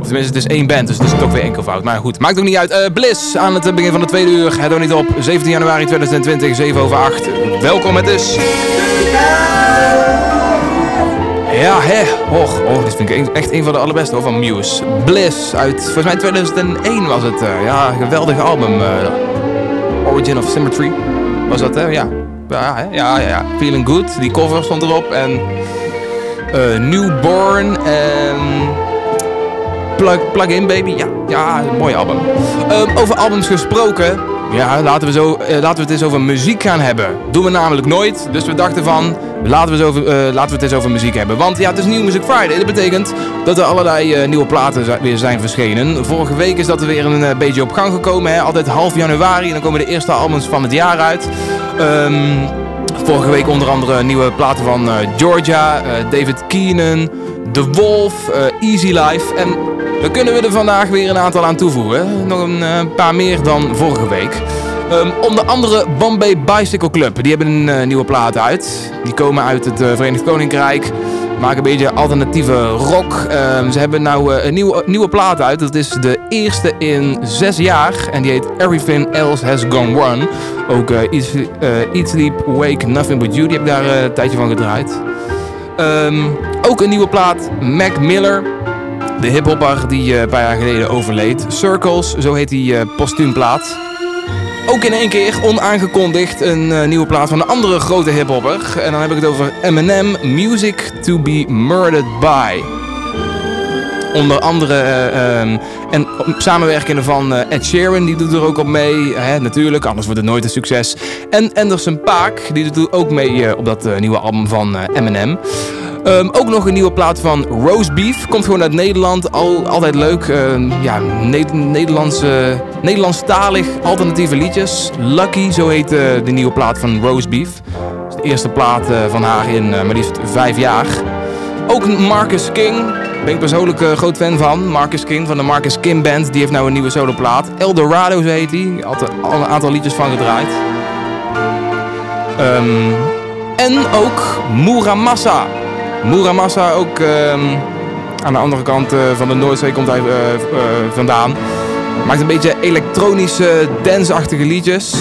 Of tenminste, het is één band, dus het is toch weer enkelvoud. Maar goed, maakt ook niet uit. Eh, Bliss aan het begin van de tweede uur. Het ook niet op. 17 januari 2020, 7 over 8. Welkom, het is... Ja, hè. Och, oh, dit vind ik echt een van de allerbeste van Muse. Bliss uit, volgens mij 2001 was het. eh, ja, geweldig album. Origin of Symmetry was dat, hè? Ja. Ja, hè? ja, ja, ja. Feeling Good, die cover stond erop. En eh, Newborn en Plug, Plug In Baby. Ja, ja, mooi album. Ehm, over albums gesproken. Ja, laten we, zo, eh, laten we het eens over muziek gaan hebben. Doen we namelijk nooit. Dus we dachten van, laten we, het over, eh, laten we het eens over muziek hebben. Want ja, het is Nieuw Music Friday. Dat betekent dat er allerlei eh, nieuwe platen weer zijn verschenen. Vorige week is dat er weer een beetje op gang gekomen. Hè? Altijd half januari en dan komen de eerste albums van het jaar uit. Ehm, vorige week onder andere nieuwe platen van eh, Georgia, eh, David Keenan, The Wolf, eh, Easy Life. En daar kunnen we er vandaag weer een aantal aan toevoegen. Nog een paar meer dan vorige week. Ehm, onder andere Bombay Bicycle Club. Die hebben een nieuwe plaat uit. Die komen uit het Verenigd Koninkrijk. Maken een beetje alternatieve rock. Ehm, ze hebben nou eh, een nieuwe, nieuwe plaat uit. Dat is de eerste in zes jaar. En die heet Everything Else Has Gone Wrong. Ook eh, Eat, eh, Eat, Sleep, Wake, Nothing But You. Die heb ik daar een tijdje van gedraaid. Ehm, ook een nieuwe plaat. Mac Miller. De hiphopper die een paar jaar geleden overleed. Circles, zo heet die postuumplaat. Ook in één keer onaangekondigd een eh, nieuwe plaat van een andere grote hiphopper. En dan heb ik het over Eminem, Music to be Murdered by. Onder andere eh, ehm, en samenwerkende van eh, Ed Sheeran, die doet er ook op mee. Hè, natuurlijk, anders wordt het nooit een succes. En Anderson Paak, die doet ook mee op dat nieuwe album van Eminem. Ehm, ook nog een nieuwe plaat van Roast Beef. Komt gewoon uit Nederland. Al, altijd leuk. Ehm, ja, Ne Nederlandse, Nederlandstalig alternatieve liedjes. Lucky, zo heet eh, de nieuwe plaat van Roast Beef. De eerste plaat eh, van haar in eh, maar liefst vijf jaar. Ook Marcus King. Ben ik persoonlijk eh, groot fan van. Marcus King van de Marcus King Band. Die heeft nou een nieuwe soloplaat. Eldorado, zo heet die. Altijd al een aantal liedjes van gedraaid. Ehm, en ook Muramasa. Muramasa ook ehm, aan de andere kant eh, van de Noordzee komt hij eh, eh, vandaan. Maakt een beetje elektronische, dance-achtige liedjes.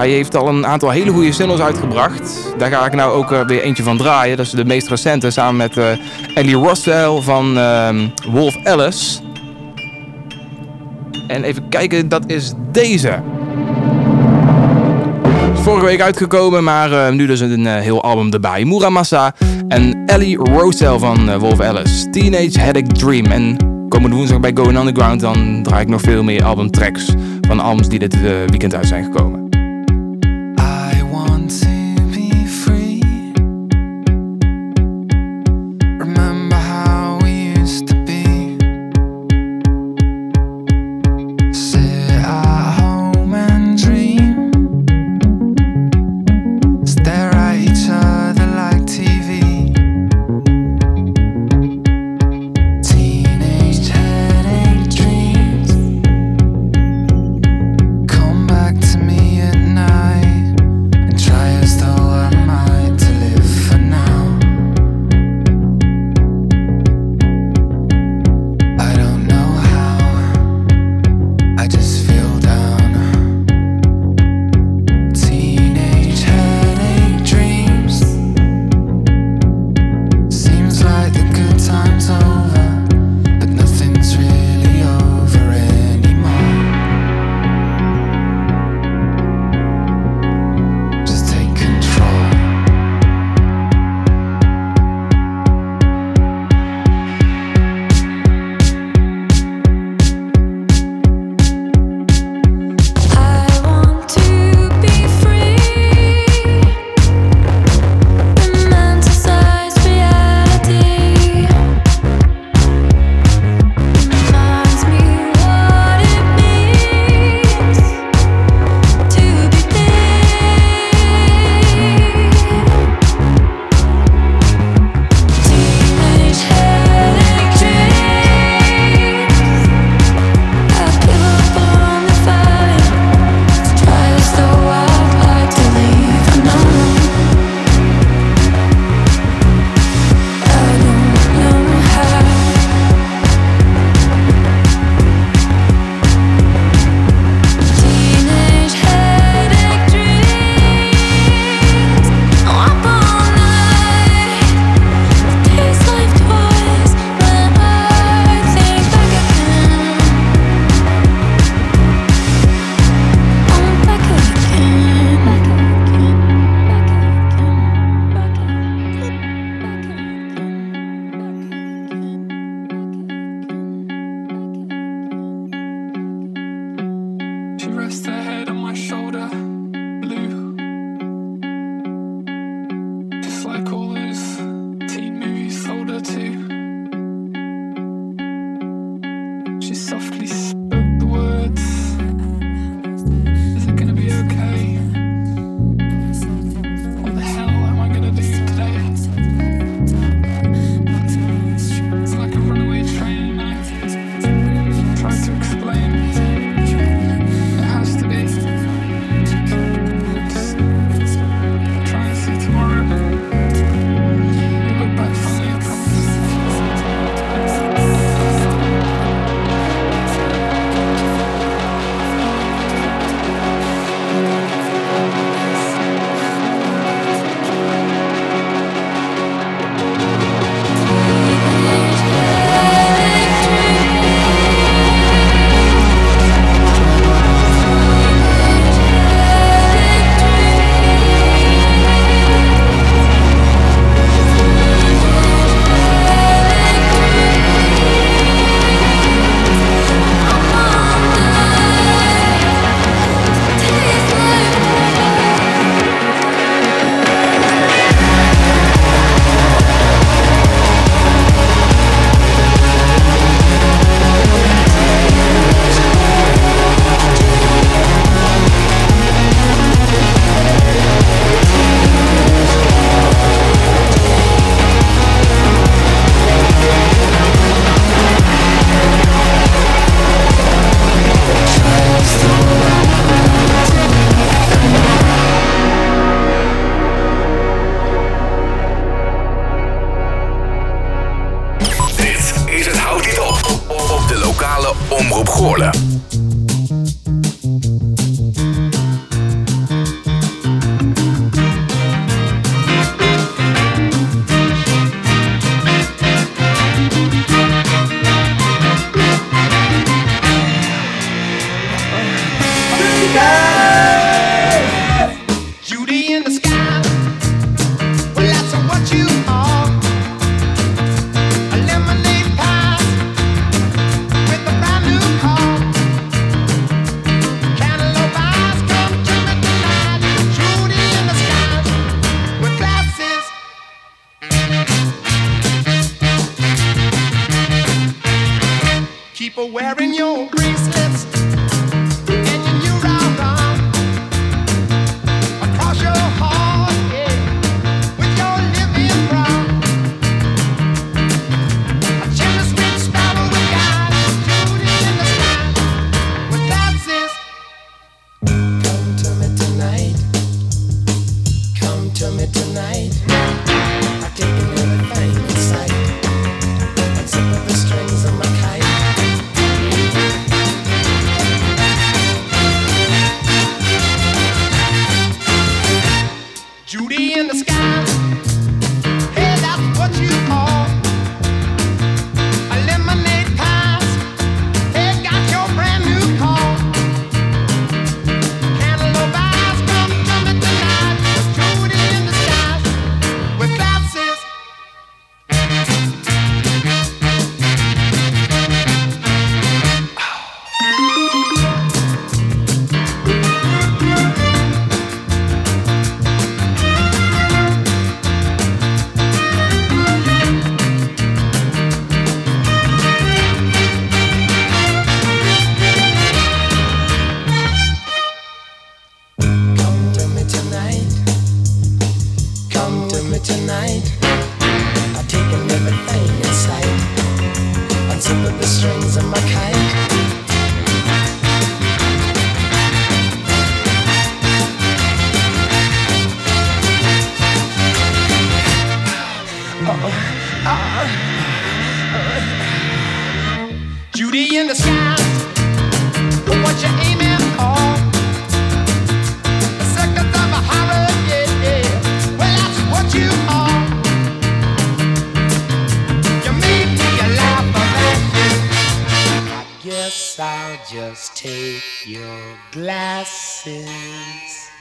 Hij heeft al een aantal hele goede singles uitgebracht. Daar ga ik nou ook weer eentje van draaien. Dat is de meest recente samen met eh, Ellie Russell van ehm, Wolf Alice. En even kijken, dat is deze. Vorige week uitgekomen, maar eh, nu dus een eh, heel album erbij. Muramasa en Ellie Rosell van eh, Wolf Alice. Teenage Headache Dream. En komende woensdag bij Going Underground dan draai ik nog veel meer albumtracks van albums die dit weekend uit zijn gekomen.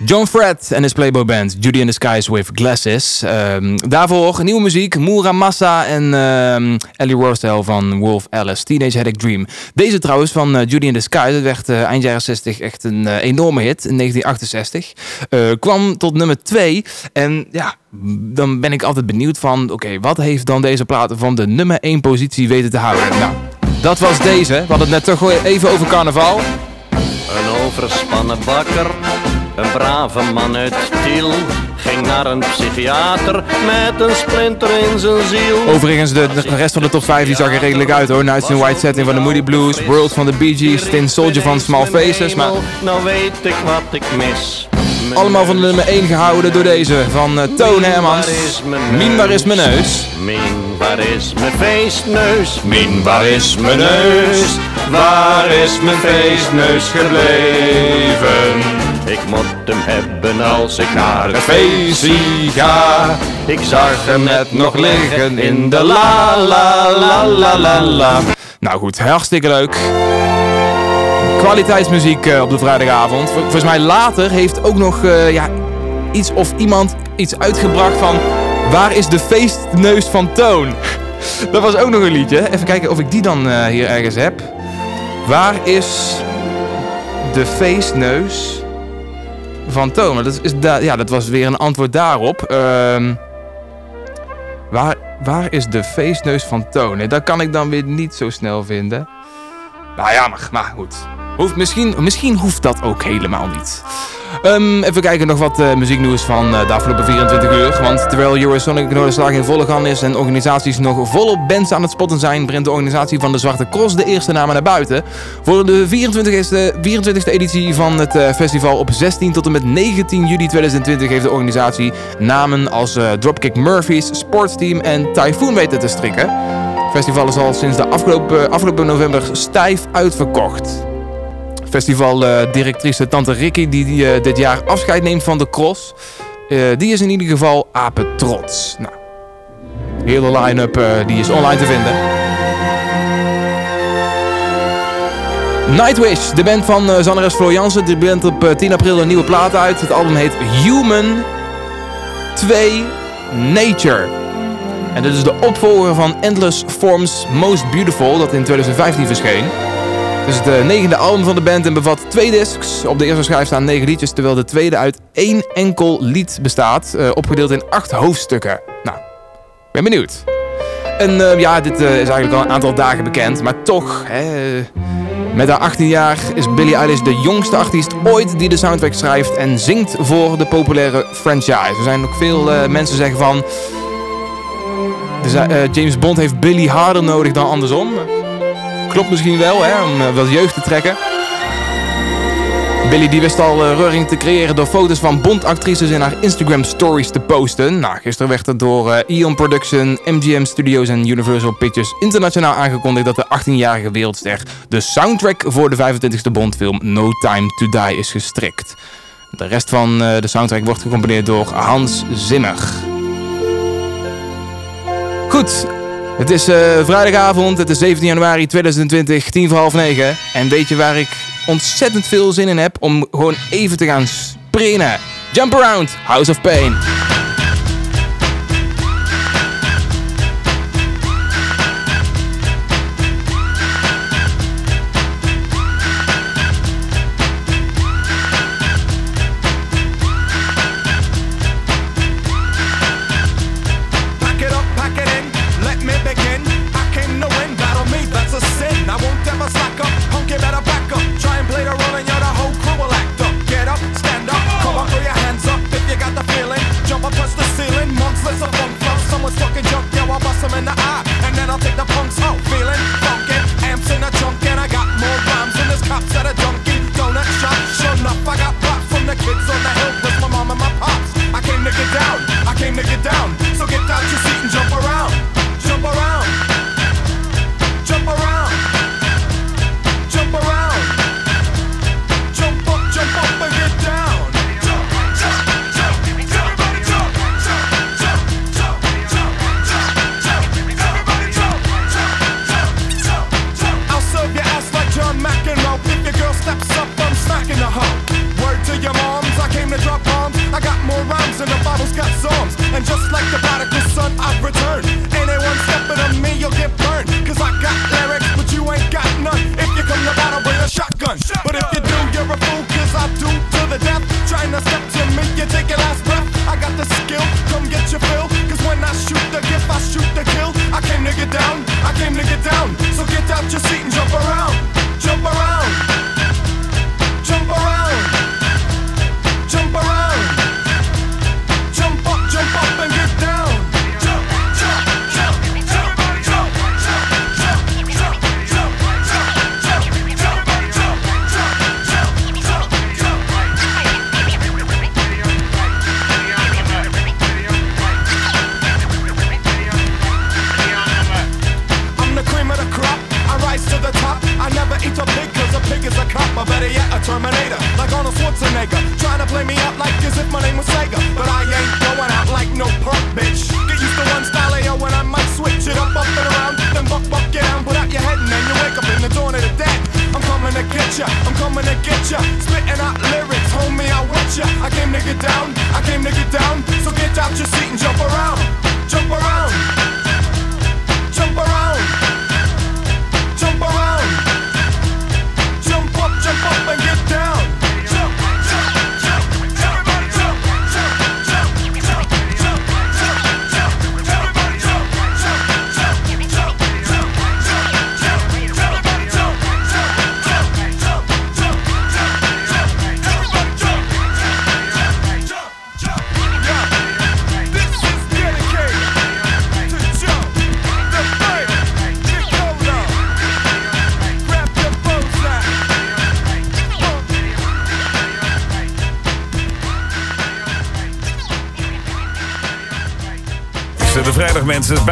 John Fred en his Playboy Band, Judy in the Skies with Glasses. Ehm, daarvoor nieuwe muziek, Muramasa en ehm Ellie Rosedale van Wolf Alice, Teenage Headache Dream. Deze trouwens van eh, Judy in the Skies, dat werd eh, eind jaren 60 echt een eh, enorme hit in 1968. Eh, kwam tot nummer 2 en ja, dan ben ik altijd benieuwd van, oké, wat heeft dan deze plaat van de nummer 1 positie weten te houden? Nou, dat was deze. We hadden het net toch even over carnaval. Een overspannen bakker, een brave man uit Tiel, ging naar een psychiater met een splinter in zijn ziel. Overigens, de, de rest van de top 5 die zag er redelijk uit hoor. Nights in White Setting van de Moody Blues, World van de Bee Gees, Tin Soldier van Small Faces. Maar Nou weet ik wat ik mis. Allemaal van de nummer 1 gehouden door deze van eh, Toon Hermans. Mien, waar is mijn neus? Mien, waar is mijn feestneus? Mien, waar is mijn neus? Waar is mijn feestneus gebleven? Ik moet hem hebben als ik naar Het feestje ga. Ik zag hem net nog liggen in de la la la la la la. Nou goed, hartstikke leuk. Kwaliteitsmuziek eh, op de vrijdagavond. Vol- Volgens mij later heeft ook nog eh, ja, iets of iemand iets uitgebracht van... Waar is de feestneus van Toon? Dat was ook nog een liedje. Even kijken of ik die dan eh, hier ergens heb. Waar is de feestneus van Toon? Dat, is ja, dat was weer een antwoord daarop. Ehm Waar, waar is de feestneus van Toon? Dat kan ik dan weer niet zo snel vinden. Nou ja, maar, maar goed. Hoeft, misschien, misschien hoeft dat ook helemaal niet. Ehm, even kijken nog wat eh, muzieknieuws van eh, de afgelopen 24 uur. Want terwijl Eurosonic Noorderslag in volle gang is en organisaties nog volop bands aan het spotten zijn, brengt de organisatie van de Zwarte Cross de eerste namen naar buiten. Voor de 24e, 24e editie van het eh, festival op 16 tot en met 19 juli 2020 heeft de organisatie namen als Dropkick Murphys, Sportsteam en Typhoon weten te strikken. Het festival is al sinds de afgelopen, afgelopen november stijf uitverkocht. Festivaldirectrice Tante Ricky, die, eh, dit jaar afscheid neemt van de cross, eh, die is in ieder geval apen trots. Nou, de hele line-up eh, die is online te vinden. Nightwish, de band van zangeres Floor Jansen, die brengt op eh, 10 april een nieuwe plaat uit. Het album heet Human 2 Nature. En dit is de opvolger van Endless Forms Most Beautiful, dat in 2015 verscheen. Is eh, negende album van de band en bevat twee discs. Op de eerste schijf staan negen liedjes, terwijl de tweede uit één enkel lied bestaat, eh, opgedeeld in acht hoofdstukken. Nou, ben benieuwd. En eh, ja, dit eh, is eigenlijk al een aantal dagen bekend, maar toch, hè, met haar 18 jaar is Billie Eilish de jongste artiest ooit die de soundtrack schrijft en zingt voor de populaire franchise. Er zijn ook veel eh, mensen zeggen van, dus, James Bond heeft Billie harder nodig dan andersom. Klopt misschien wel, hè, om eh, wat jeugd te trekken. Billy die wist al eh, reuring te creëren door foto's van Bond-actrices in haar Instagram stories te posten. Nou, gisteren werd er door eh, Eon Production, MGM Studios en Universal Pictures internationaal aangekondigd dat de 18-jarige wereldster de soundtrack voor de 25e Bondfilm No Time to Die is gestrikt. De rest van de soundtrack wordt gecomponeerd door Hans Zimmer. Goed, het is eh, vrijdagavond, het is 17 januari 2020, 10 voor half 9. En weet je waar ik ontzettend veel zin in heb om gewoon even te gaan springen? Jump Around, House of Pain.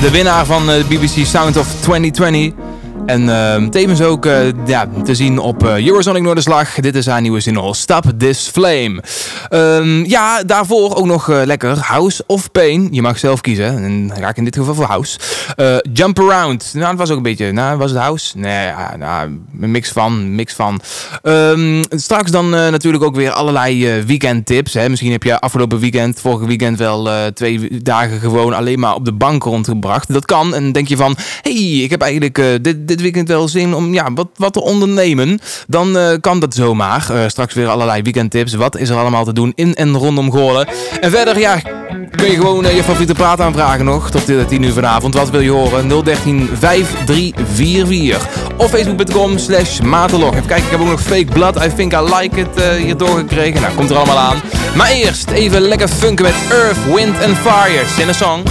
de winnaar van eh, de BBC Sound of 2020. En ehm, tevens ook eh, ja, te zien op eh, uh, Eurosonic Noorderslag. Dit is haar nieuwe single Stop This Flame. Ehm, ja, daarvoor ook nog eh, lekker House of Pain. Je mag zelf kiezen. En raak in dit geval voor House. Jump Around. Nou, dat was ook een beetje... Nou, was het House? Nee, ja, nou, een mix van. Mix van. Ehm, straks dan natuurlijk ook weer allerlei weekendtips. Hè. Misschien heb je afgelopen weekend, vorige weekend wel twee dagen gewoon alleen maar op de bank rondgebracht. Dat kan. En denk je van, hey, ik heb eigenlijk dit, dit weekend wel zin om ja, wat, wat te ondernemen, dan eh, kan dat zomaar. Eh, straks weer allerlei weekendtips. Wat is er allemaal te doen in en rondom Goorlen? En verder, ja, kun je gewoon eh, je favoriete plaat aanvragen nog. Tot 10 uur vanavond. Wat wil je horen? 013 5344. Of facebook.com slash matelog. Even kijken, ik heb ook nog fake blood. I think I like it hier doorgekregen. Nou, komt er allemaal aan. Maar eerst even lekker funken met Earth, Wind and Fire. Zin een song.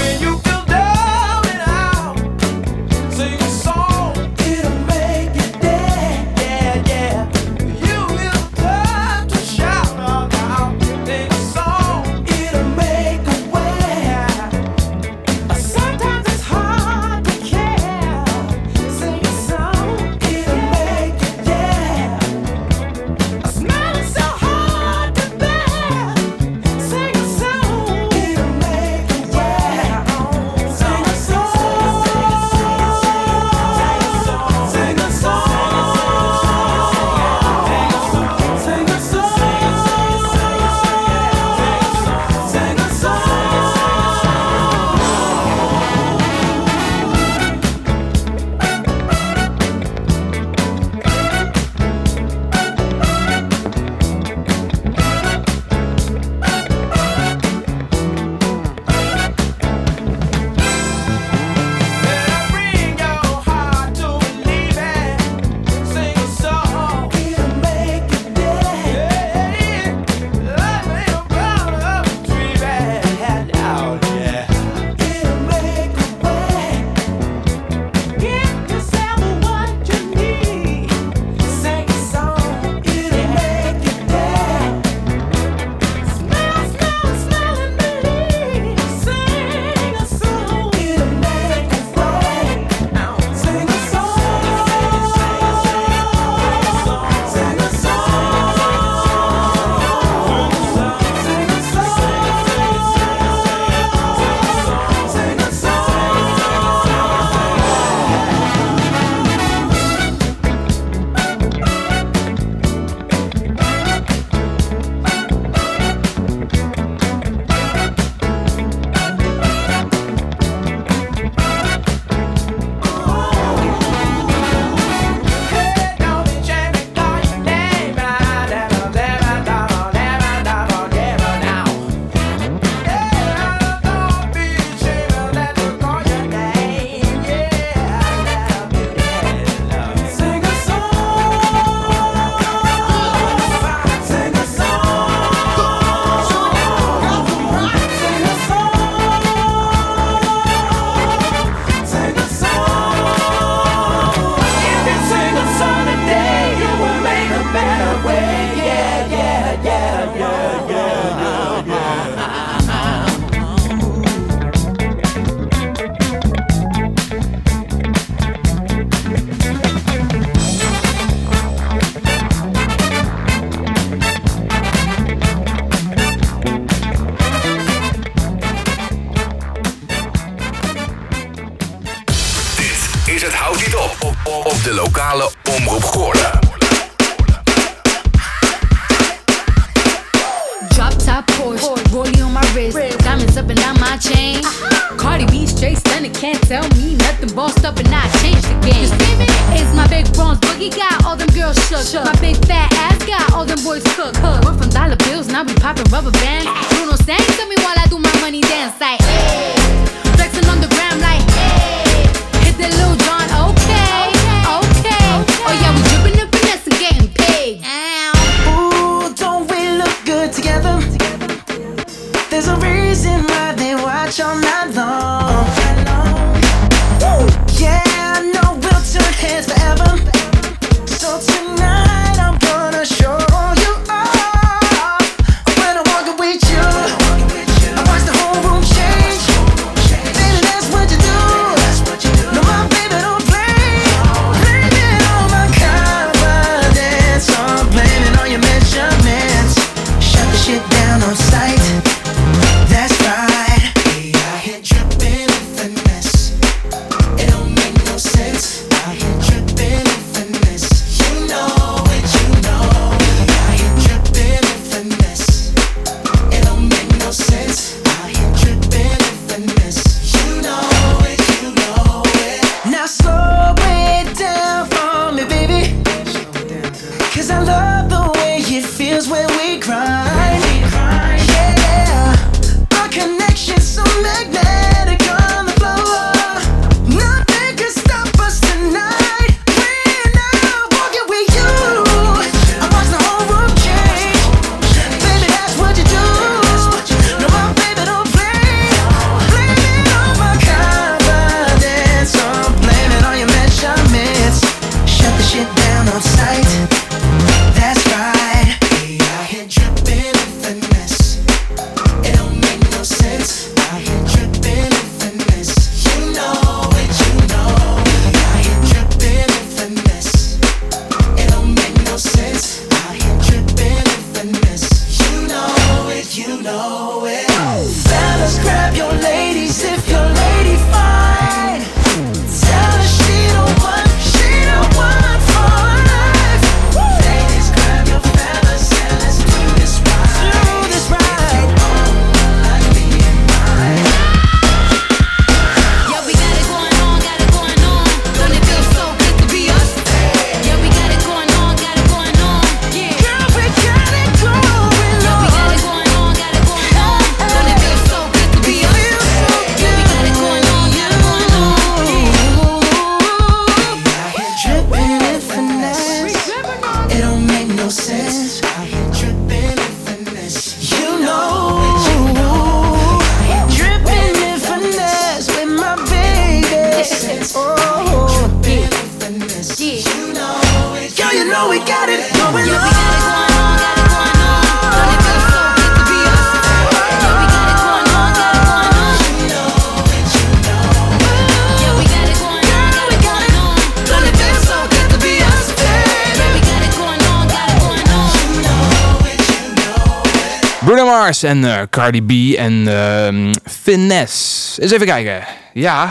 En eh, Cardi B en ehm, Finesse. Eens even kijken. Ja.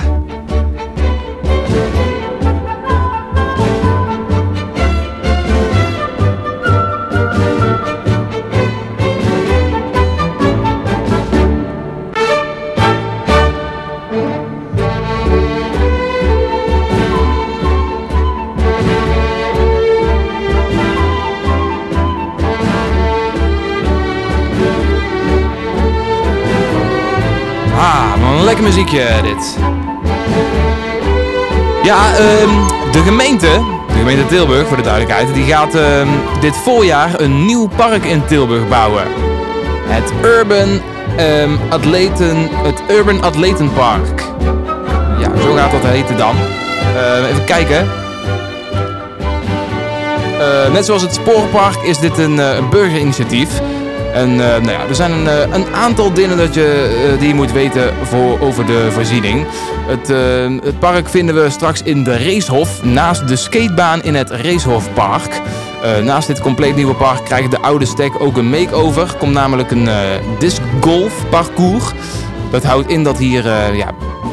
Ja, ehm, de gemeente, de gemeente Tilburg voor de duidelijkheid, die gaat ehm, dit voorjaar een nieuw park in Tilburg bouwen. Het Urban, um, Atleten, het Urban Atletenpark. Ja, zo gaat dat heten dan. Even kijken. Eh, net zoals het Spoorpark is dit een, eh, een burgerinitiatief. En eh, nou ja, er zijn een, eh, een aantal dingen dat je, eh, die je moet weten voor, over de voorziening. Het, het, park vinden we straks in de Racehof, naast de skatebaan in het Racehofpark. naast dit compleet nieuwe park krijgt de oude Stack ook een makeover. Komt namelijk een disc discgolf parcours. Dat houdt in dat hier ja,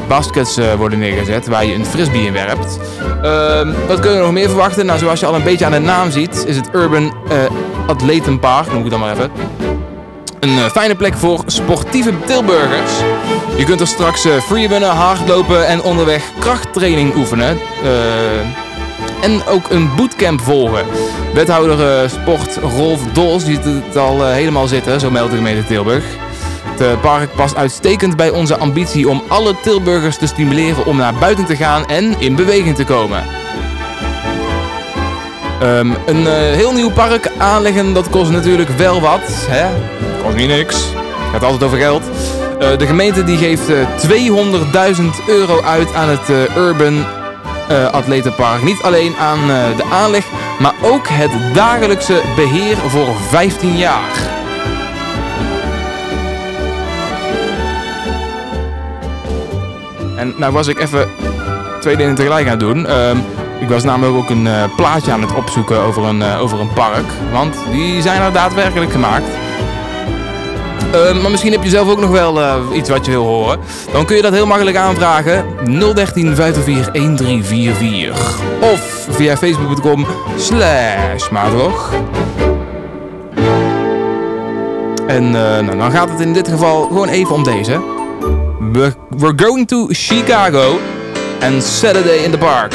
baskets worden neergezet waar je een frisbee in werpt. Ehm, wat kunnen we nog meer verwachten? Nou, zoals je al een beetje aan de naam ziet, is het Urban Atletenpark, noem ik het dan maar even een eh, fijne plek voor sportieve Tilburgers. Je kunt er straks eh freerunnen, hardlopen en onderweg krachttraining oefenen. Eh, en ook een bootcamp volgen. Wethouder sport Rolf Dols ziet het al helemaal zitten, zo meldt de gemeente Tilburg. Het park past uitstekend bij onze ambitie om alle Tilburgers te stimuleren om naar buiten te gaan en in beweging te komen. Ehm, een heel nieuw park aanleggen, dat kost natuurlijk wel wat. Hè? Niks. Gaat altijd over geld. Eh, de gemeente die geeft eh, 200.000 euro uit aan het eh, Urban eh, Atletenpark. Niet alleen aan eh, de aanleg, maar ook het dagelijkse beheer voor 15 jaar. En nou was ik even twee dingen tegelijk aan het doen. Ehm, ik was namelijk ook een eh, plaatje aan het opzoeken over een, eh, over een park. Want die zijn er daadwerkelijk gemaakt. Ehm, maar misschien heb je zelf ook nog wel eh, iets wat je wil horen. Dan kun je dat heel makkelijk aanvragen. 013 504 1344. Of via facebook.com slash maartlog. En eh, nou, dan gaat het in dit geval gewoon even om deze. We- We're going to Chicago and Saturday in the Park.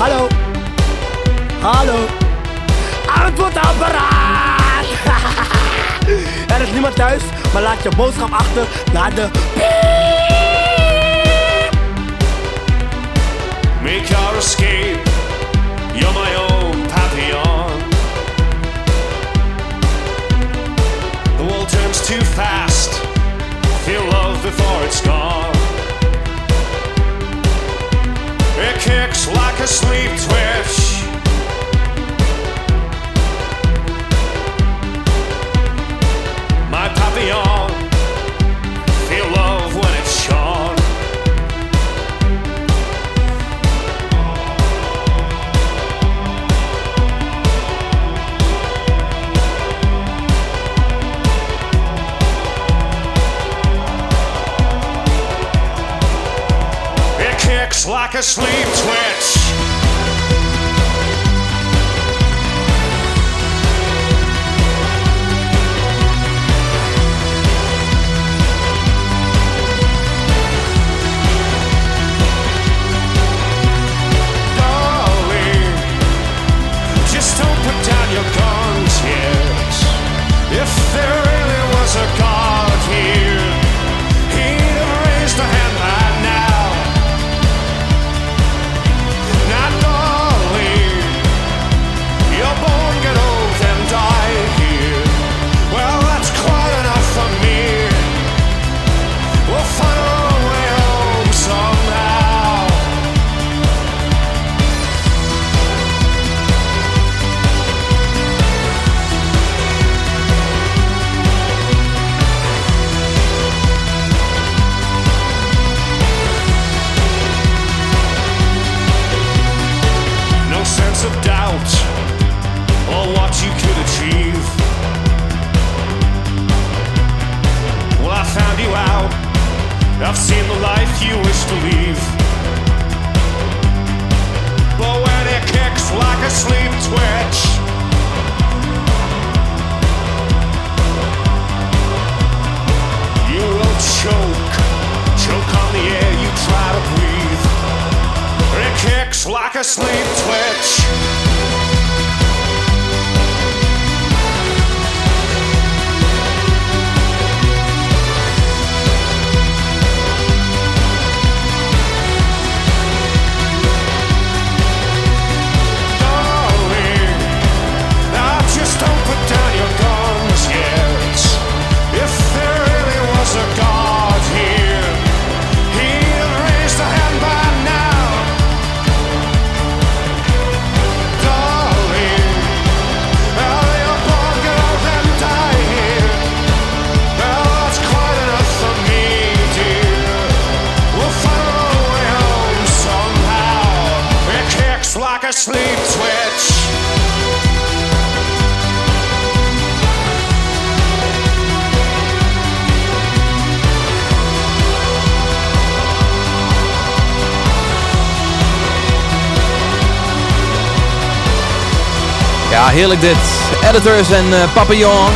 Hallo? Hallo? Antwoordapparaat! er is niemand thuis, maar laat je boodschap achter naar de... Make your escape. You're my own papillon. The world turns too fast. Feel love before it's gone. It kicks like a sleep twitch. My papillon. It kicks like a sleep twitch. You wish to leave. But when it kicks like a sleep twitch, you will choke, choke on the air you try to breathe. It kicks like a sleep twitch. Ja, heerlijk dit. Editors en eh, Papillon.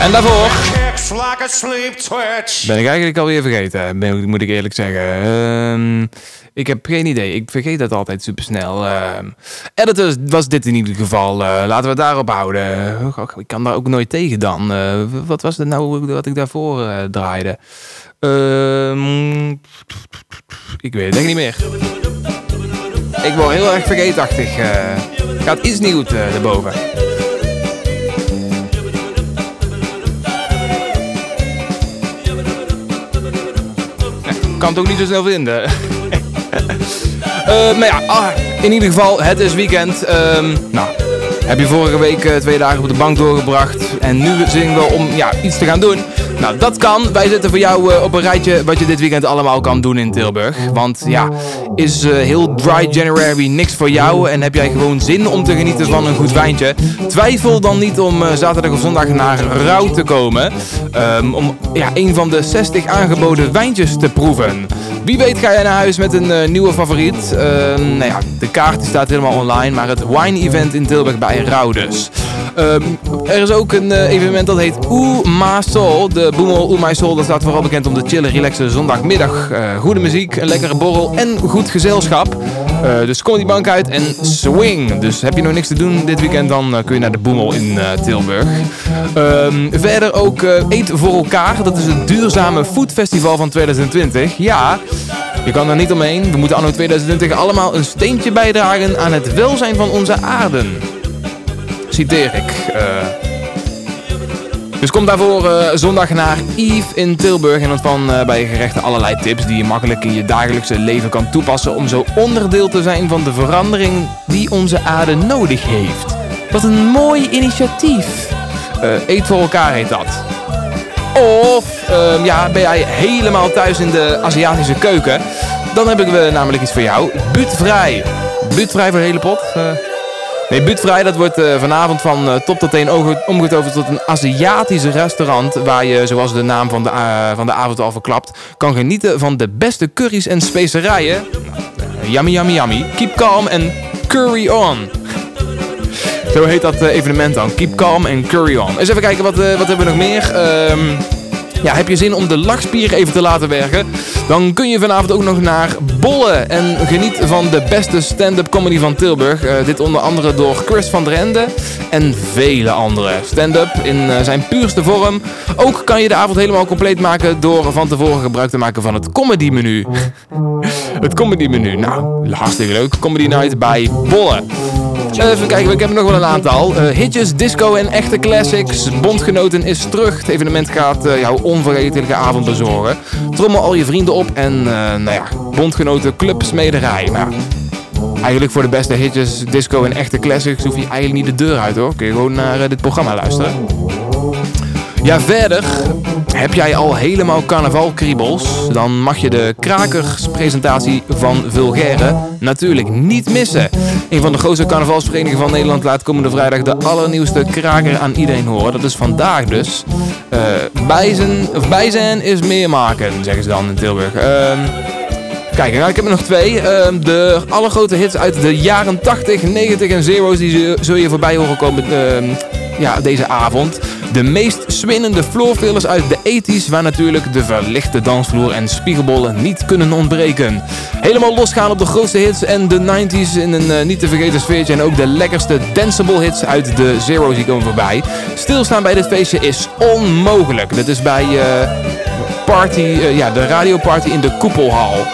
En daarvoor Kicks like a sleep twitch. ben ik eigenlijk alweer vergeten, ben- moet ik eerlijk zeggen. Ehm, ik heb geen idee. Ik vergeet dat altijd supersnel. Ehm editors was dit in ieder geval. Eh, laten we het daarop houden. Ik kan daar ook nooit tegen dan. Eh, wat was het nou wat ik daarvoor draaide? Ehm, ik weet het echt niet meer. Ik word heel erg vergeetachtig. eh. gaat iets nieuws eh erboven. Ik kan het ook niet zo snel vinden. Eh, maar ja, ah, in ieder geval, het is weekend. Ehm, nou, heb je vorige week eh, twee dagen op de bank doorgebracht. En nu zingen we om ja, iets te gaan doen. Nou, dat kan. Wij zitten voor jou eh, op een rijtje wat je dit weekend allemaal kan doen in Tilburg. Want ja, is eh, heel dry January niks voor jou? En heb jij gewoon zin om te genieten van een goed wijntje? Twijfel dan niet om eh, zaterdag of zondag naar Rauw te komen. ehm, om ja, een van de 60 aangeboden wijntjes te proeven. Wie weet ga jij naar huis met een nieuwe favoriet. Ehm, nou ja, de kaart staat helemaal online, maar het wine event in Tilburg bij Rauw dus. Ehm, er is ook een eh, evenement dat heet Oeh Ma Soul. De Boemel Oeh My Soul dat staat vooral bekend om de chille, relaxe zondagmiddag. Eh, goede muziek, een lekkere borrel en goed gezelschap. Eh, dus kom die bank uit en swing. Dus heb je nog niks te doen dit weekend, dan kun je naar de Boemel in Tilburg. Ehm, verder ook Eet voor elkaar. Dat is het duurzame foodfestival van 2020. Ja, je kan er niet omheen. We moeten anno 2020 allemaal een steentje bijdragen aan het welzijn van onze aarde. Citeer ik. eh. dus kom daarvoor eh, zondag naar Yves in Tilburg en ontvang eh, bij je gerechten allerlei tips die je makkelijk in je dagelijkse leven kan toepassen om zo onderdeel te zijn van de verandering die onze aarde nodig heeft. Wat een mooi initiatief. Eet voor elkaar heet dat. Of ehm, ja, ben jij helemaal thuis in de Aziatische keuken? Dan hebben we namelijk iets voor jou. Buurtvrij. Buurtvrij voor hele pot. Nee, dat wordt eh, vanavond van eh, top tot teen omgetoverd tot een Aziatisch restaurant. Waar je, zoals de naam van de, eh, van de avond al verklapt, kan genieten van de beste curry's en specerijen. Eh, yummy, yummy, yummy. Keep calm en curry on. Zo heet dat evenement dan. Keep calm and curry on. Eens even kijken, wat, wat hebben we nog meer? Ehm, ja, heb je zin om de lachspier even te laten werken? Dan kun je vanavond ook nog naar Bollen. En geniet van de beste stand-up comedy van Tilburg. Eh, dit onder andere door Chris van der Ende en vele anderen. Stand-up in eh, zijn puurste vorm. Ook kan je de avond helemaal compleet maken door van tevoren gebruik te maken van het comedy menu. het comedy menu. Nou, hartstikke leuk. Comedy night bij Bollen. Even kijken, ik heb er nog wel een aantal. Eh, hitjes, disco en echte classics. Bondgenoten is terug. Het evenement gaat eh, jouw onvergetelijke avond bezorgen. Trommel al je vrienden op en eh, nou ja, bondgenoten club smederij. Maar ja, eigenlijk voor de beste hitjes, disco en echte classics hoef je eigenlijk niet de deur uit hoor. Kun je gewoon naar eh, dit programma luisteren. Ja, verder heb jij al helemaal carnavalkriebels, dan mag je de krakerspresentatie van Vulgaire natuurlijk niet missen. Een van de grootste carnavalsverenigingen van Nederland laat komende vrijdag de allernieuwste kraker aan iedereen horen. Dat is vandaag dus. Eh bijzen, of bijzijn is meer maken, zeggen ze dan in Tilburg. Ehm Kijk, nou, ik heb er nog twee. Ehm, de allergrote hits uit de jaren 80, 90 en zero's, die zul- zul je voorbij horen komen ehm, ja, deze avond. De meest swinnende floorfillers uit de 80s, waar natuurlijk de verlichte dansvloer en spiegelbollen niet kunnen ontbreken. Helemaal losgaan op de grootste hits en de 90s in een eh, niet te vergeten sfeertje. En ook de lekkerste danceable hits uit de zero's die komen voorbij. Stilstaan bij dit feestje is onmogelijk. Dit is bij eh, party, eh, ja, de radioparty in de Koepelhal.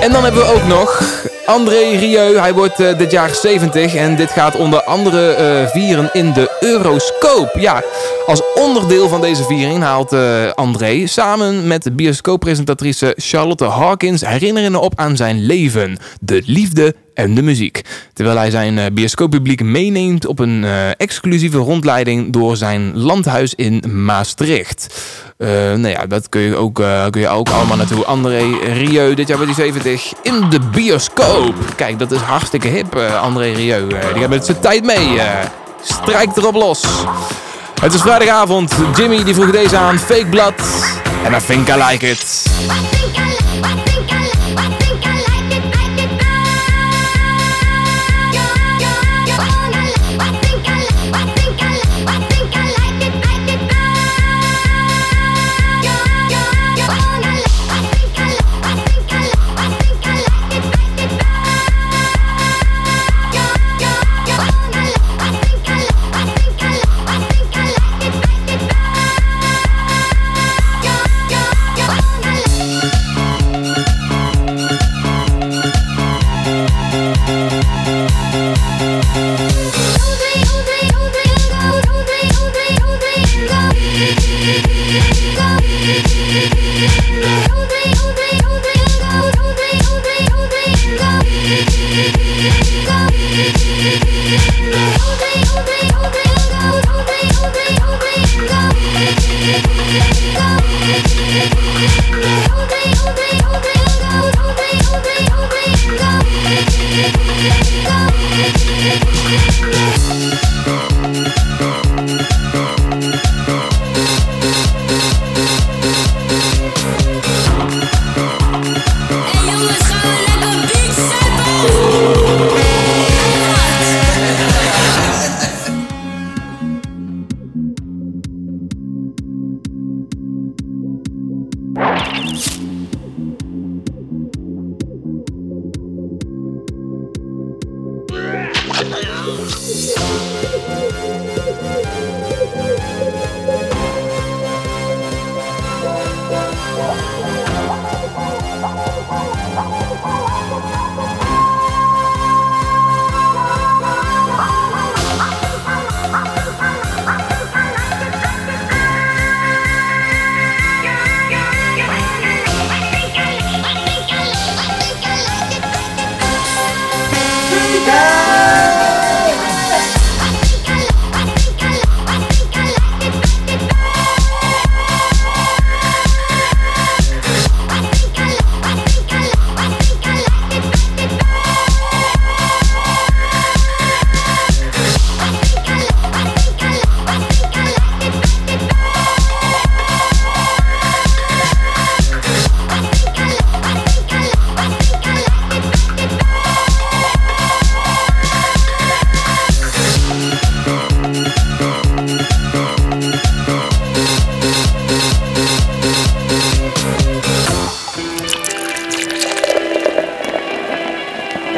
En dan hebben we ook nog André Rieu. Hij wordt eh, dit jaar 70 en dit gaat onder andere eh, vieren in de Euroscoop. Ja, als onderdeel van deze viering haalt eh, André samen met de bioscooppresentatrice Charlotte Hawkins herinneringen op aan zijn leven, de liefde en de muziek. Terwijl hij zijn eh, bioscooppubliek meeneemt op een eh, exclusieve rondleiding door zijn landhuis in Maastricht. Eh, nou ja, dat kun je, ook, kun je ook allemaal naartoe. André Rieu, dit jaar wordt hij 70 in de bioscoop. Kijk, dat is hartstikke hip, André Rieu. Die gaat met zijn tijd mee. Strijk erop los. Het is vrijdagavond. Jimmy die vroeg deze aan. Fake Blood. En I think I like it.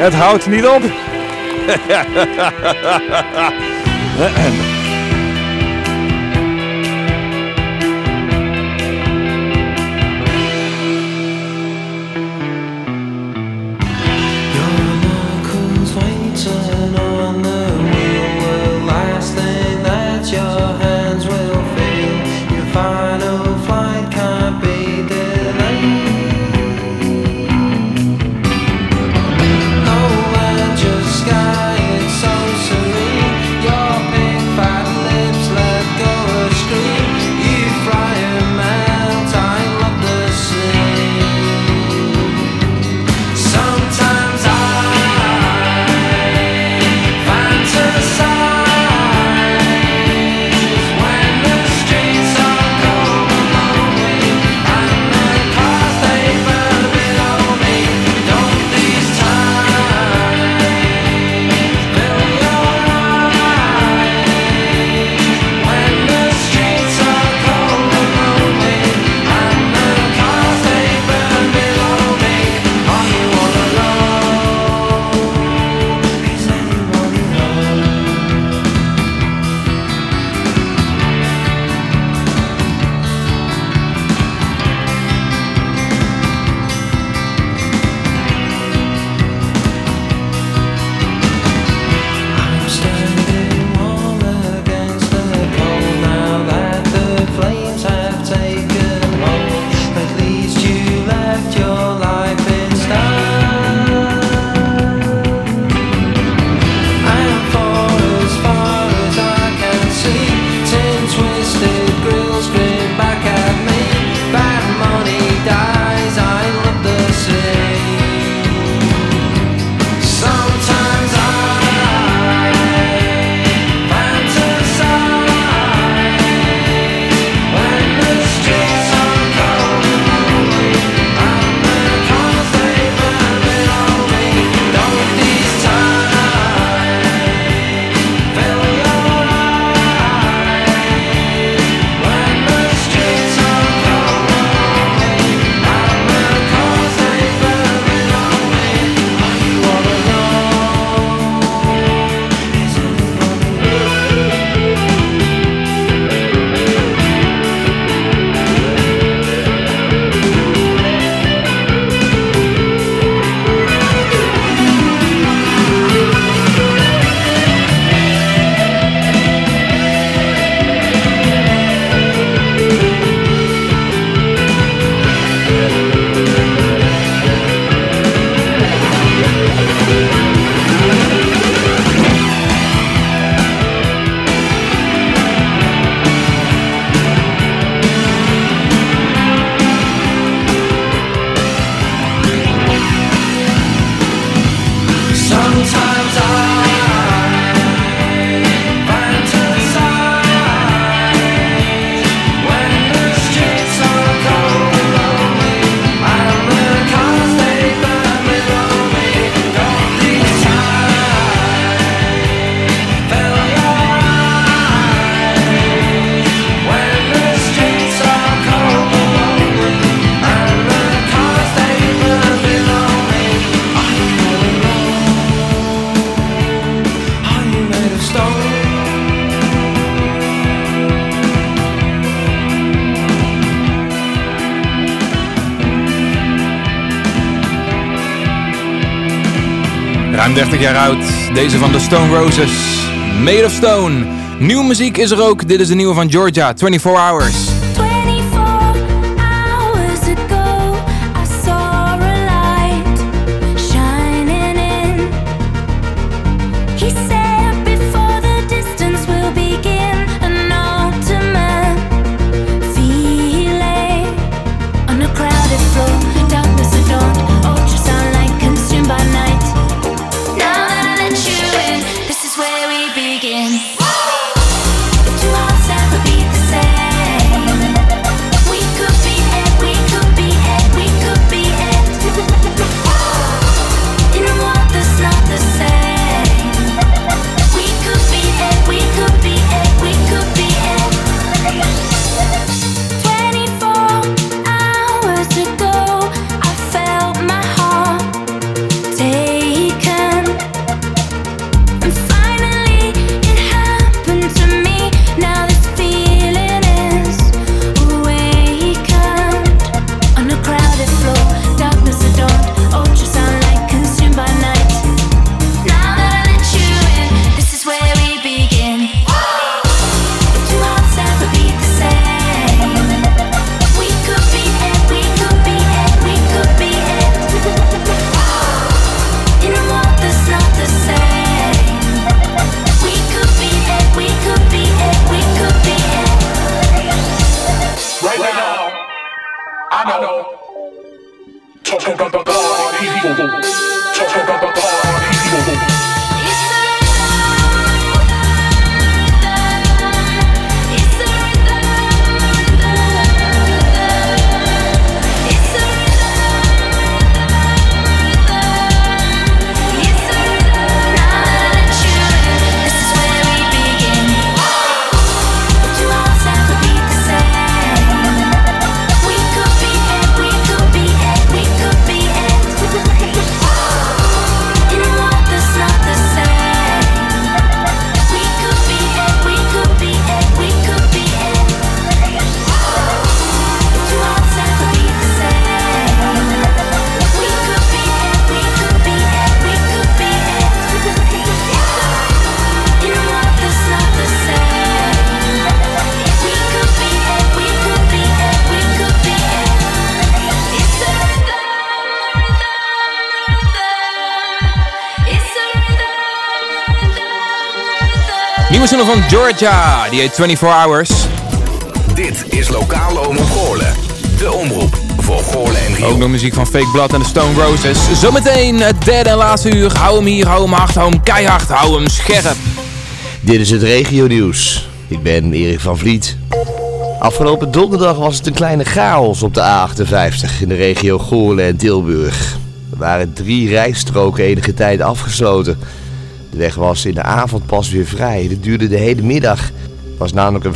Het houdt niet op. 30 jaar oud. Deze van de Stone Roses. Made of Stone. Nieuwe muziek is er ook. Dit is de nieuwe van Georgia, 24 Hours. Georgia, die heet 24 Hours. Dit is Lokale Omroep Goorlen. De omroep voor Goorlen en Riel. Ook nog muziek van Fake Blood en de Stone Roses. Zometeen het derde en laatste uur. Hou hem hier, hou hem hard, hou hem keihard, hou hem scherp. Dit is het regionieuws. Ik ben Erik van Vliet. Afgelopen donderdag was het een kleine chaos op de A58 in de regio Goorlen en Tilburg. Er waren drie rijstroken enige tijd afgesloten. De weg was in de avond pas weer vrij. Het duurde de hele middag. Was namelijk een